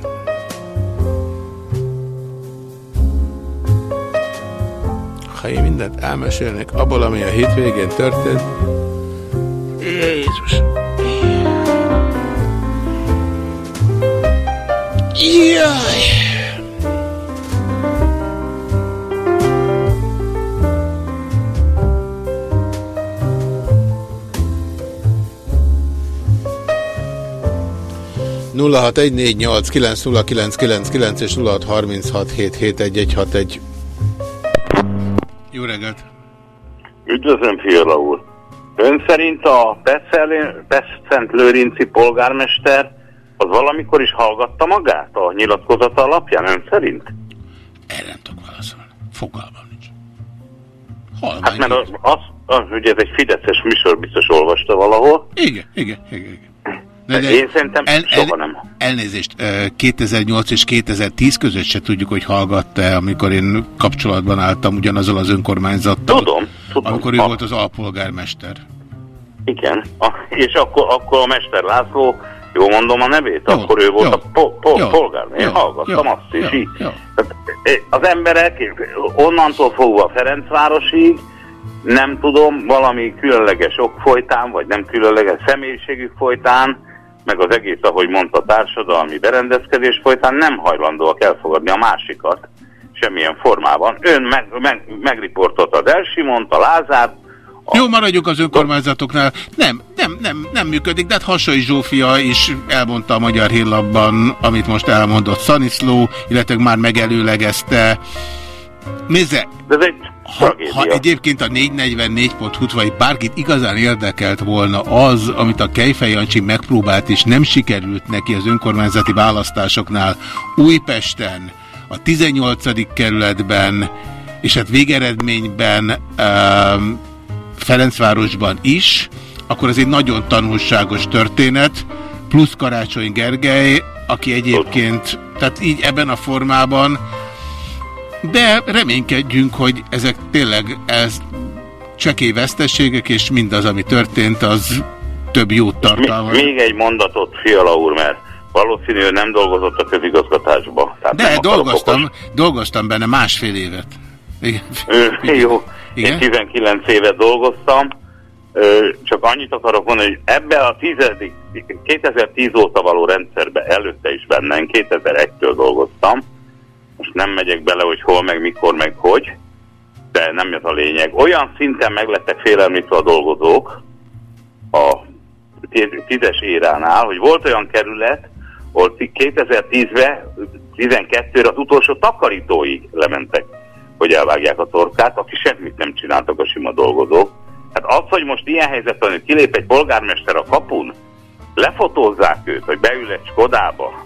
Ha én mindent elmesélnék abból, ami a hétvégén történt, Jaj! nulla hat egy négy nyolc kilenc nulla kilenc kilenc kilenc és nulla hat harminc hat hét hét egy egy hat egy. Jó reggelt! Üdvözlöm, Fiala úr! Ön szerint a Beszent Lőrinci polgármester az valamikor is hallgatta magát a nyilatkozata alapján, ön szerint? Erre nem tudok válaszolni. Fogalmam nincs. Hát mert az, az, az, ugye ez egy Fideszes műsor biztos olvasta valahol. Igen, igen, igen. igen. De, de én szerintem el, el, soha nem. Elnézést, 2008 és 2010 között se tudjuk, hogy hallgatta amikor én kapcsolatban álltam ugyanazzal az önkormányzattal. Tudom, tudom. Amikor ő a... volt az alpolgármester. Igen, a, és akkor, akkor a Mester László, jól mondom a nevét, jó, akkor ő volt jó, a po, po, jó, polgármester. Én jó, hallgattam jó, azt is. Jó, jó. Tehát, az emberek onnantól fogva Ferencvárosig, nem tudom, valami különleges ok folytán, vagy nem különleges személyiségük folytán, meg az egész, ahogy mondta, társadalmi berendezkedés folytán nem hajlandóak elfogadni a másikat semmilyen formában. Ön meg, meg, megriportolt az Elsimont, a Lázár, a... Jó, maradjuk az önkormányzatoknál. Nem, nem, nem, nem működik, de hát Hasai Zsófia is elmondta a Magyar Hírlapban, amit most elmondott Szaniszló, illetve már megelőlegezte. Nézze, de ez egy ha, ha egyébként a 444.hu vagy bárkit igazán érdekelt volna az, amit a Kejfej Jancsi megpróbált, és nem sikerült neki az önkormányzati választásoknál Újpesten, a 18. kerületben, és hát végeredményben um, Ferencvárosban is, akkor ez egy nagyon tanulságos történet, plusz Karácsony Gergely, aki egyébként, tehát így ebben a formában, de reménykedjünk, hogy ezek tényleg ez csekély veszteségek, és mindaz, ami történt, az több jót tartalmaz. Még, még egy mondatot, Fiala úr, mert valószínű, hogy nem dolgozott a közigazgatásba. Tehát De dolgoztam, dolgoztam benne másfél évet. Igen. Jó, Igen? én 19 évet dolgoztam, csak annyit akarok mondani, hogy ebbe a tizedik, 2010 óta való rendszerbe előtte is bennem, 2001-től dolgoztam, most nem megyek bele, hogy hol, meg mikor, meg hogy, de nem ez a lényeg. Olyan szinten meglettek félelmítve a dolgozók a tízes éránál, hogy volt olyan kerület, ahol 2010-ben, 12-re az utolsó takarítói lementek, hogy elvágják a torkát, aki semmit nem csináltak a sima dolgozók. Hát az, hogy most ilyen helyzetben, hogy kilép egy polgármester a kapun, lefotózzák őt, hogy beül egy Skodába,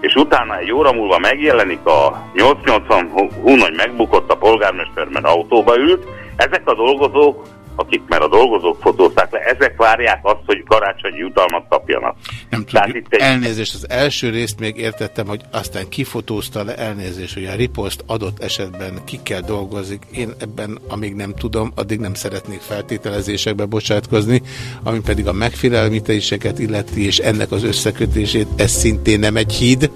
és utána egy óra múlva megjelenik a 880 hún, hogy megbukott a polgármester, mert autóba ült, ezek a dolgozók akik már a dolgozók fotózták le, ezek várják azt, hogy karácsonyi jutalmat kapjanak. Nem tudom, egy... elnézést, az első részt még értettem, hogy aztán kifotózta le elnézést, hogy a riposzt adott esetben ki kell dolgozik. Én ebben, amíg nem tudom, addig nem szeretnék feltételezésekbe bocsátkozni, ami pedig a megfélelmítéseket illeti, és ennek az összekötését, ez szintén nem egy híd.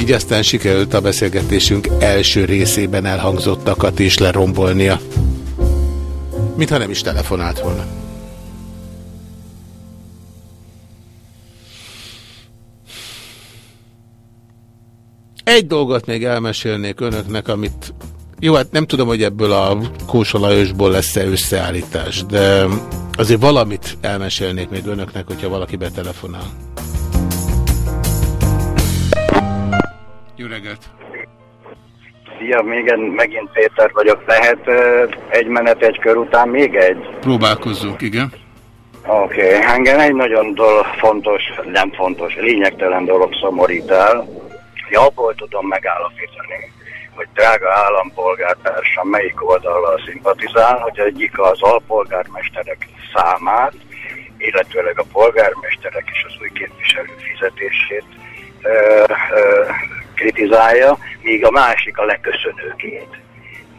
Így aztán sikerült a beszélgetésünk első részében elhangzottakat is lerombolnia. Mintha nem is telefonált volna. Egy dolgot még elmesélnék önöknek, amit... Jó, hát nem tudom, hogy ebből a kósolajosból lesz-e összeállítás, de azért valamit elmesélnék még önöknek, hogyha valaki betelefonál. Jó reggelt! Szia, még egy, megint Péter vagyok. Lehet egy menet egy kör után még egy? Próbálkozzunk, igen. Oké, okay. engem egy nagyon dolog fontos, nem fontos, lényegtelen dolog szomorít el. Ja, abból tudom megállapítani, hogy drága állampolgártársam melyik oldallal szimpatizál, hogy egyik az alpolgármesterek számát, illetőleg a polgármesterek és az új képviselő fizetését ö, ö, kritizálja, míg a másik a leköszönőkét.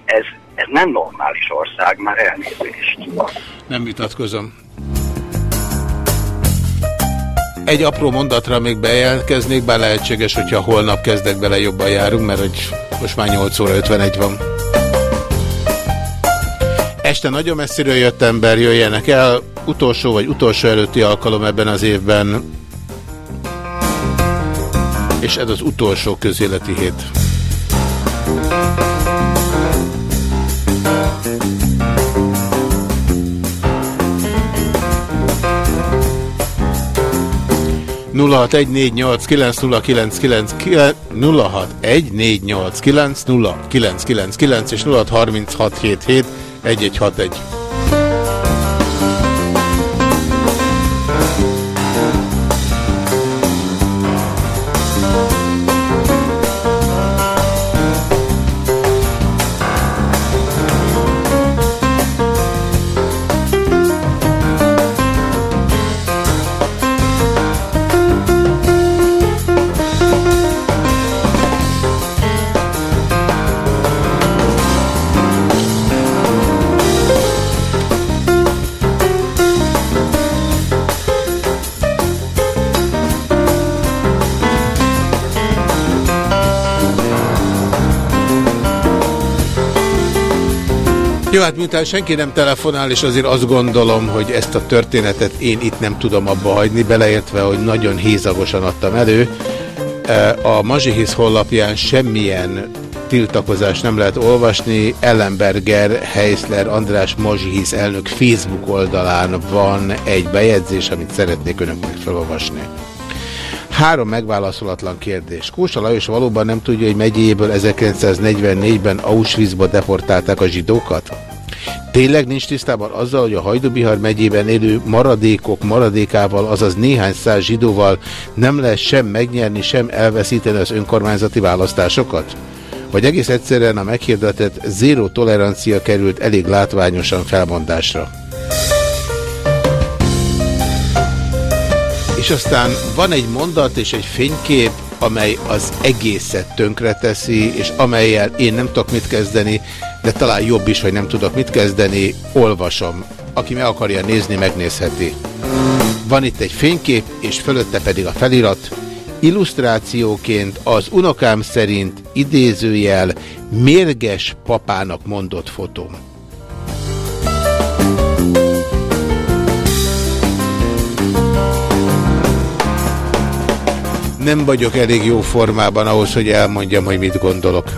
Ez, ez nem normális ország, már elnézést. Nem vitatkozom. Egy apró mondatra még bejelentkeznék, bár lehetséges, hogyha holnap kezdek bele jobban járunk, mert hogy most már 8 óra 51 van. Este nagyon messziről jött ember, jöjjenek el. Utolsó vagy utolsó előtti alkalom ebben az évben és ez az utolsó közéleti hét. nulla egy négy nyolc kilenc nulla kilenc kilenc nulla hat egy négy nyolc kilenc nulla kilenc kilenc kilenc és nulla harminc hat hét hét egy egy hat egy Jó, hát miután senki nem telefonál, és azért azt gondolom, hogy ezt a történetet én itt nem tudom abba hagyni, beleértve, hogy nagyon hézagosan adtam elő. E, a Mazsihisz honlapján semmilyen tiltakozást nem lehet olvasni. Ellenberger, Heisler, András Mazsihisz elnök Facebook oldalán van egy bejegyzés, amit szeretnék önöknek felolvasni. Három megválaszolatlan kérdés. Kósa Lajos valóban nem tudja, hogy megyéből 1944-ben Auschwitzba deportálták a zsidókat? Tényleg nincs tisztában azzal, hogy a Hajdubihar megyében élő maradékok maradékával, azaz néhány száz zsidóval nem lehet sem megnyerni, sem elveszíteni az önkormányzati választásokat? Vagy egész egyszerűen a meghirdetett zéró tolerancia került elég látványosan felmondásra? És aztán van egy mondat és egy fénykép, amely az egészet tönkreteszi, és amelyel én nem tudok mit kezdeni, de talán jobb is, hogy nem tudok mit kezdeni, olvasom. Aki meg akarja nézni, megnézheti. Van itt egy fénykép, és fölötte pedig a felirat. Illusztrációként az unokám szerint idézőjel mérges papának mondott fotóm. Nem vagyok elég jó formában ahhoz, hogy elmondjam, hogy mit gondolok.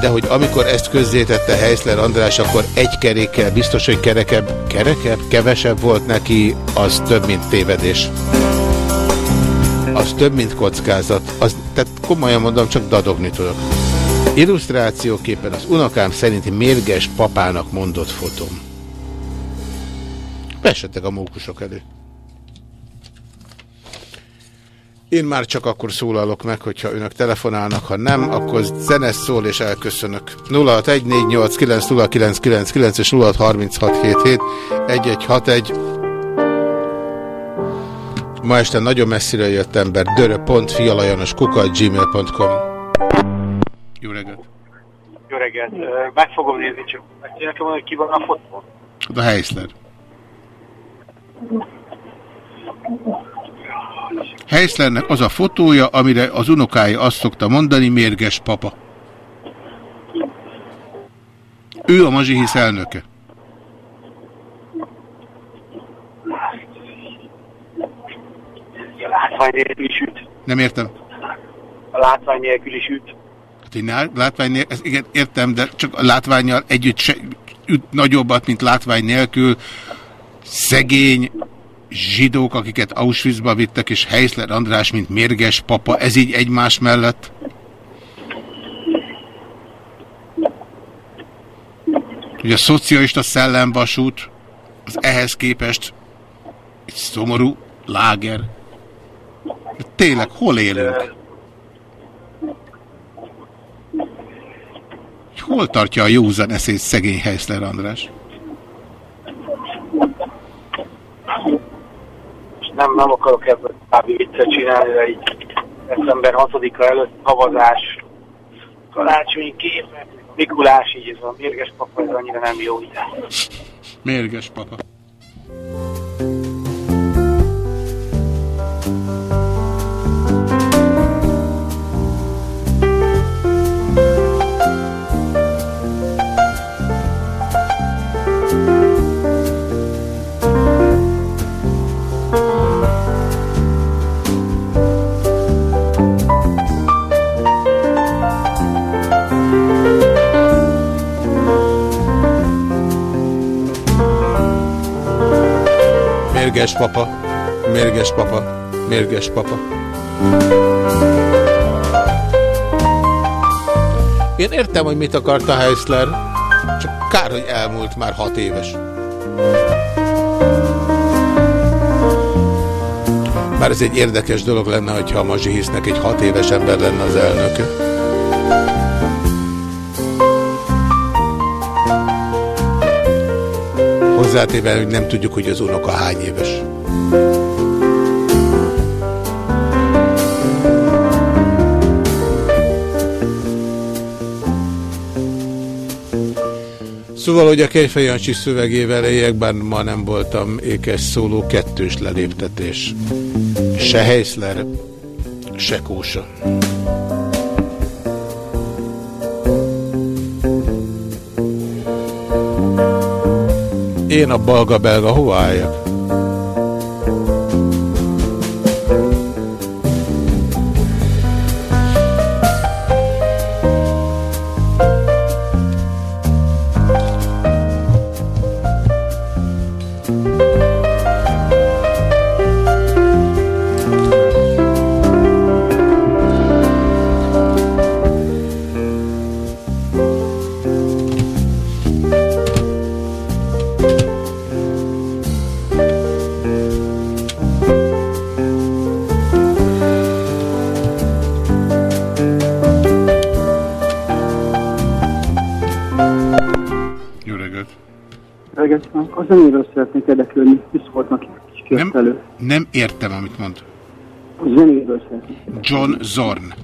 de hogy amikor ezt közzétette Heisler András, akkor egy kerékkel biztos, hogy kerekebb, kerekebb, kevesebb volt neki, az több, mint tévedés. Az több, mint kockázat. Az, tehát komolyan mondom, csak dadogni tudok. Illusztrációképpen az unokám szerinti mérges papának mondott fotóm. Vessetek a mókusok elő. Én már csak akkor szólalok meg, hogyha önök telefonálnak, ha nem, akkor zenes szól és elköszönök. 0614890999 és 0636771161. Ma este nagyon messziről jött ember, dörö.fialajanos kukat gmail.com Jó reggelt! Jó reggelt! Meg fogom nézni, csak meg nekem hogy ki van a fotó. A Heisler. Heislernek az a fotója, amire az unokája azt szokta mondani, mérges papa. Ő a Mazsihisz elnöke. A látvány nélkül is üt. Nem értem. A látvány nélkül is üt. Hát én látvány nélkül, ezt igen, értem, de csak a látványjal együtt se üt nagyobbat, mint látvány nélkül. Szegény, zsidók, akiket Auschwitzba vittek, és Heisler András, mint mérges papa, ez így egymás mellett? Ugye a szocialista szellemvasút az ehhez képest egy szomorú láger. De tényleg, hol élünk? Hol tartja a józan eszét szegény Heisler András? Nem, nem akarok ebből további viccet csinálni, de így december 6-a előtt szavazás, karácsonyi képek, Mikulás, így ez a mérges papa, ez annyira nem jó ide. Mérges papa. Mérges papa, mérges papa, mérges papa. Én értem, hogy mit akarta Heisler, csak kár, hogy elmúlt már hat éves. Már ez egy érdekes dolog lenne, hogyha a Mazsihisznek egy hat éves ember lenne az elnöke. Hozzátéve, hogy nem tudjuk, hogy az unoka hány éves. Szóval, hogy a Kejfej Jancsi szövegével éjek, bár ma nem voltam ékes szóló, kettős leléptetés. Se Heisler, se Kósa. Én a balga-belga hova álljak? Értem, amit mond. John Zorn.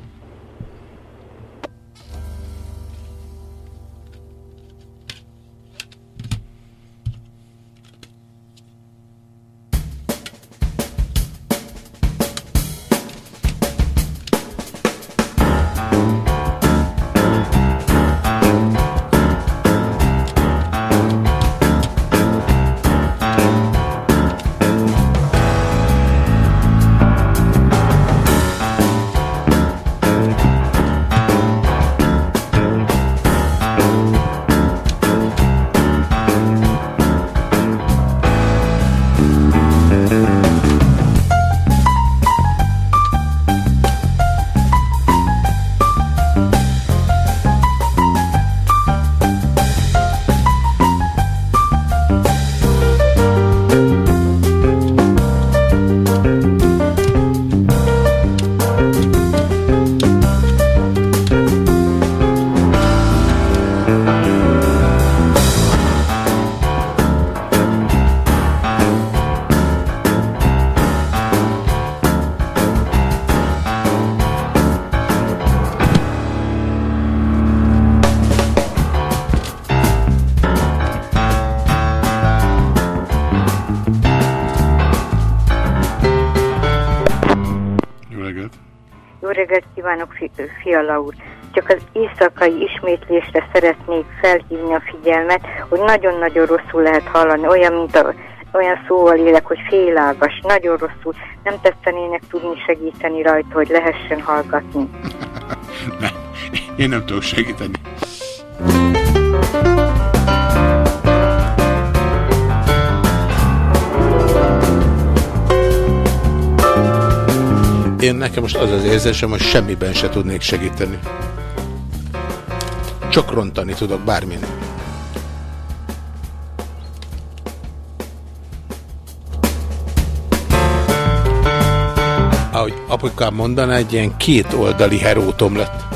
Fiala úr. Csak az éjszakai ismétlésre szeretnék felhívni a figyelmet, hogy nagyon-nagyon rosszul lehet hallani, olyan, mint a, olyan szóval élek, hogy félágas, nagyon rosszul. Nem tetszenének tudni segíteni rajta, hogy lehessen hallgatni. <laughs> nem, én nem tudok segíteni. Nekem most az az érzésem, hogy semmiben se tudnék segíteni. Csak rontani tudok bármin. Ahogy apukám mondaná, egy ilyen két oldali herótom lett.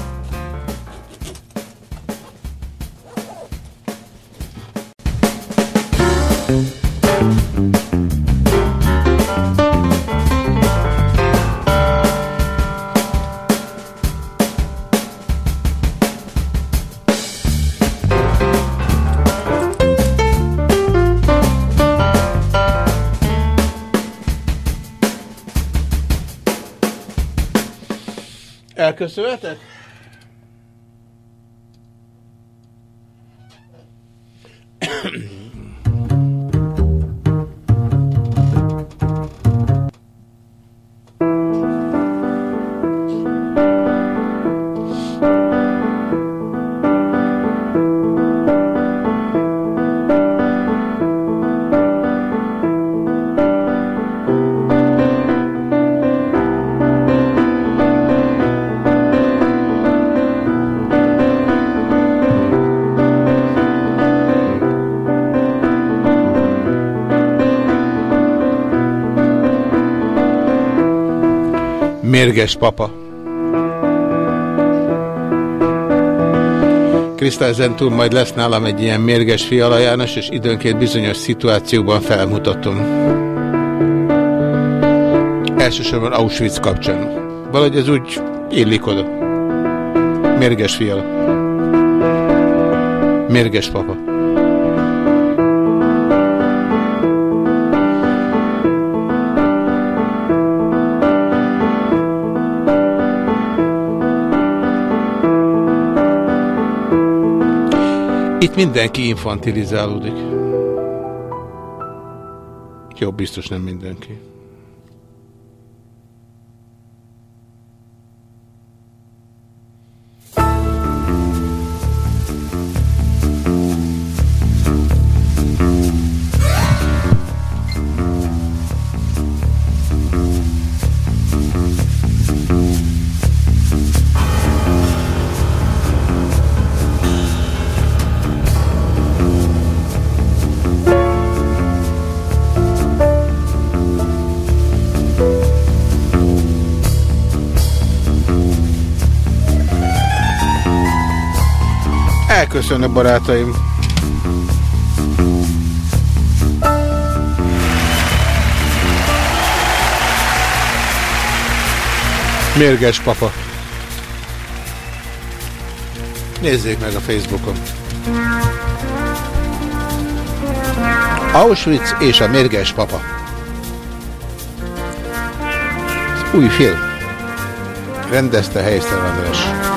Elköszönhetek? Mérges papa. Krista ezentúl majd lesz nálam egy ilyen mérges Fiala János, és időnként bizonyos szituációkban felmutatom. Elsősorban Auschwitz kapcsán. Valahogy ez úgy illik oda. Mérges fiala. Mérges papa. Itt mindenki infantilizálódik. Jó, biztos nem mindenki. barátaim. Mérges papa. Nézzék meg a Facebookon. Auschwitz és a mérges papa. Új film. Rendezte Helyszter András.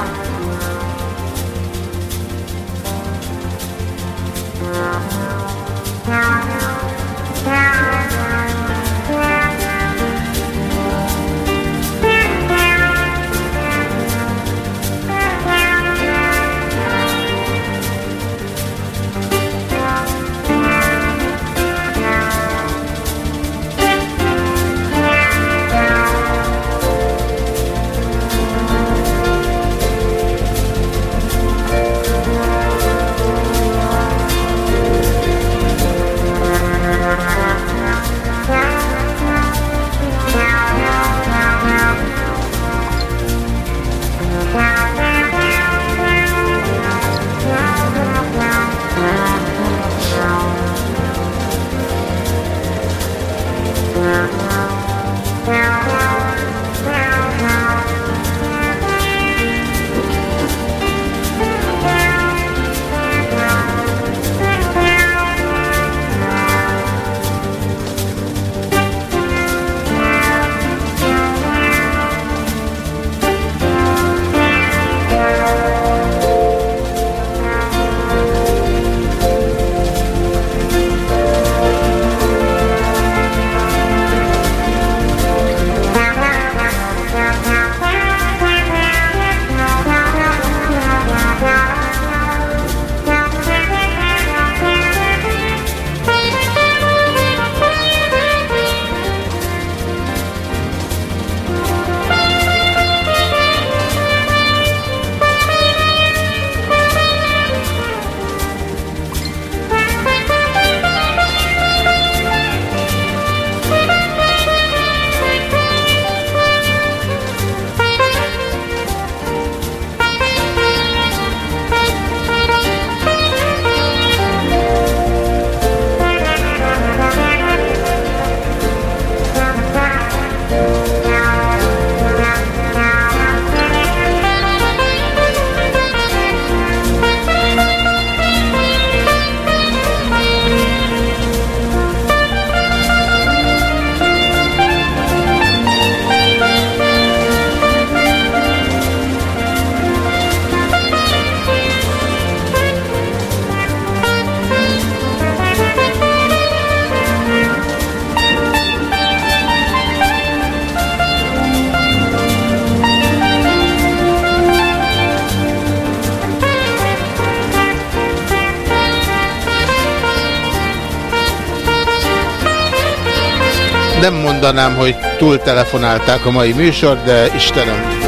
Mondanám, hogy túl telefonálták a mai műsor, de Istenem.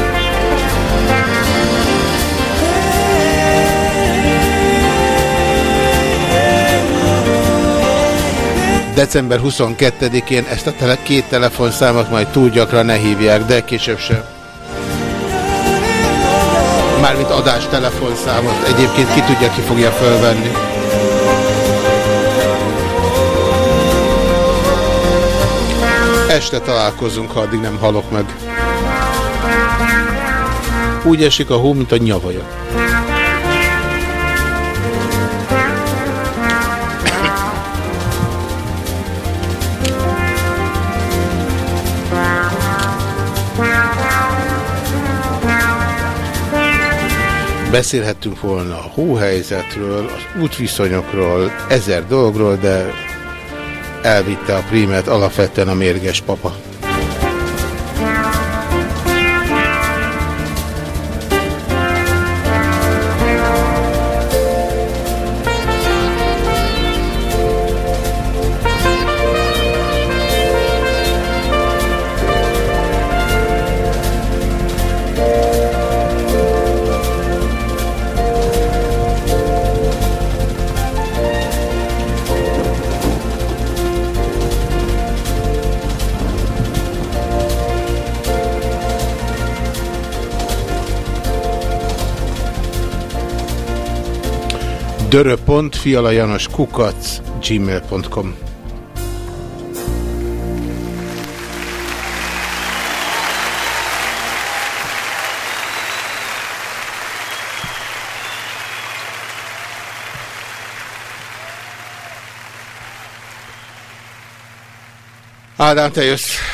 December 22-én ezt a tele két telefonszámot majd túl gyakran ne hívják, de később sem. Mármint adás telefonszámot. Egyébként ki tudja, ki fogja fölvenni. Este találkozunk, ha addig nem halok meg. Úgy esik a hó, mint a nyavaja. Beszélhettünk volna a hóhelyzetről, az útviszonyokról, ezer dologról, de elvitte a prímet alapvetően a mérges papa. dörö.fialajanoskukac gmail.com Ádám, te jössz.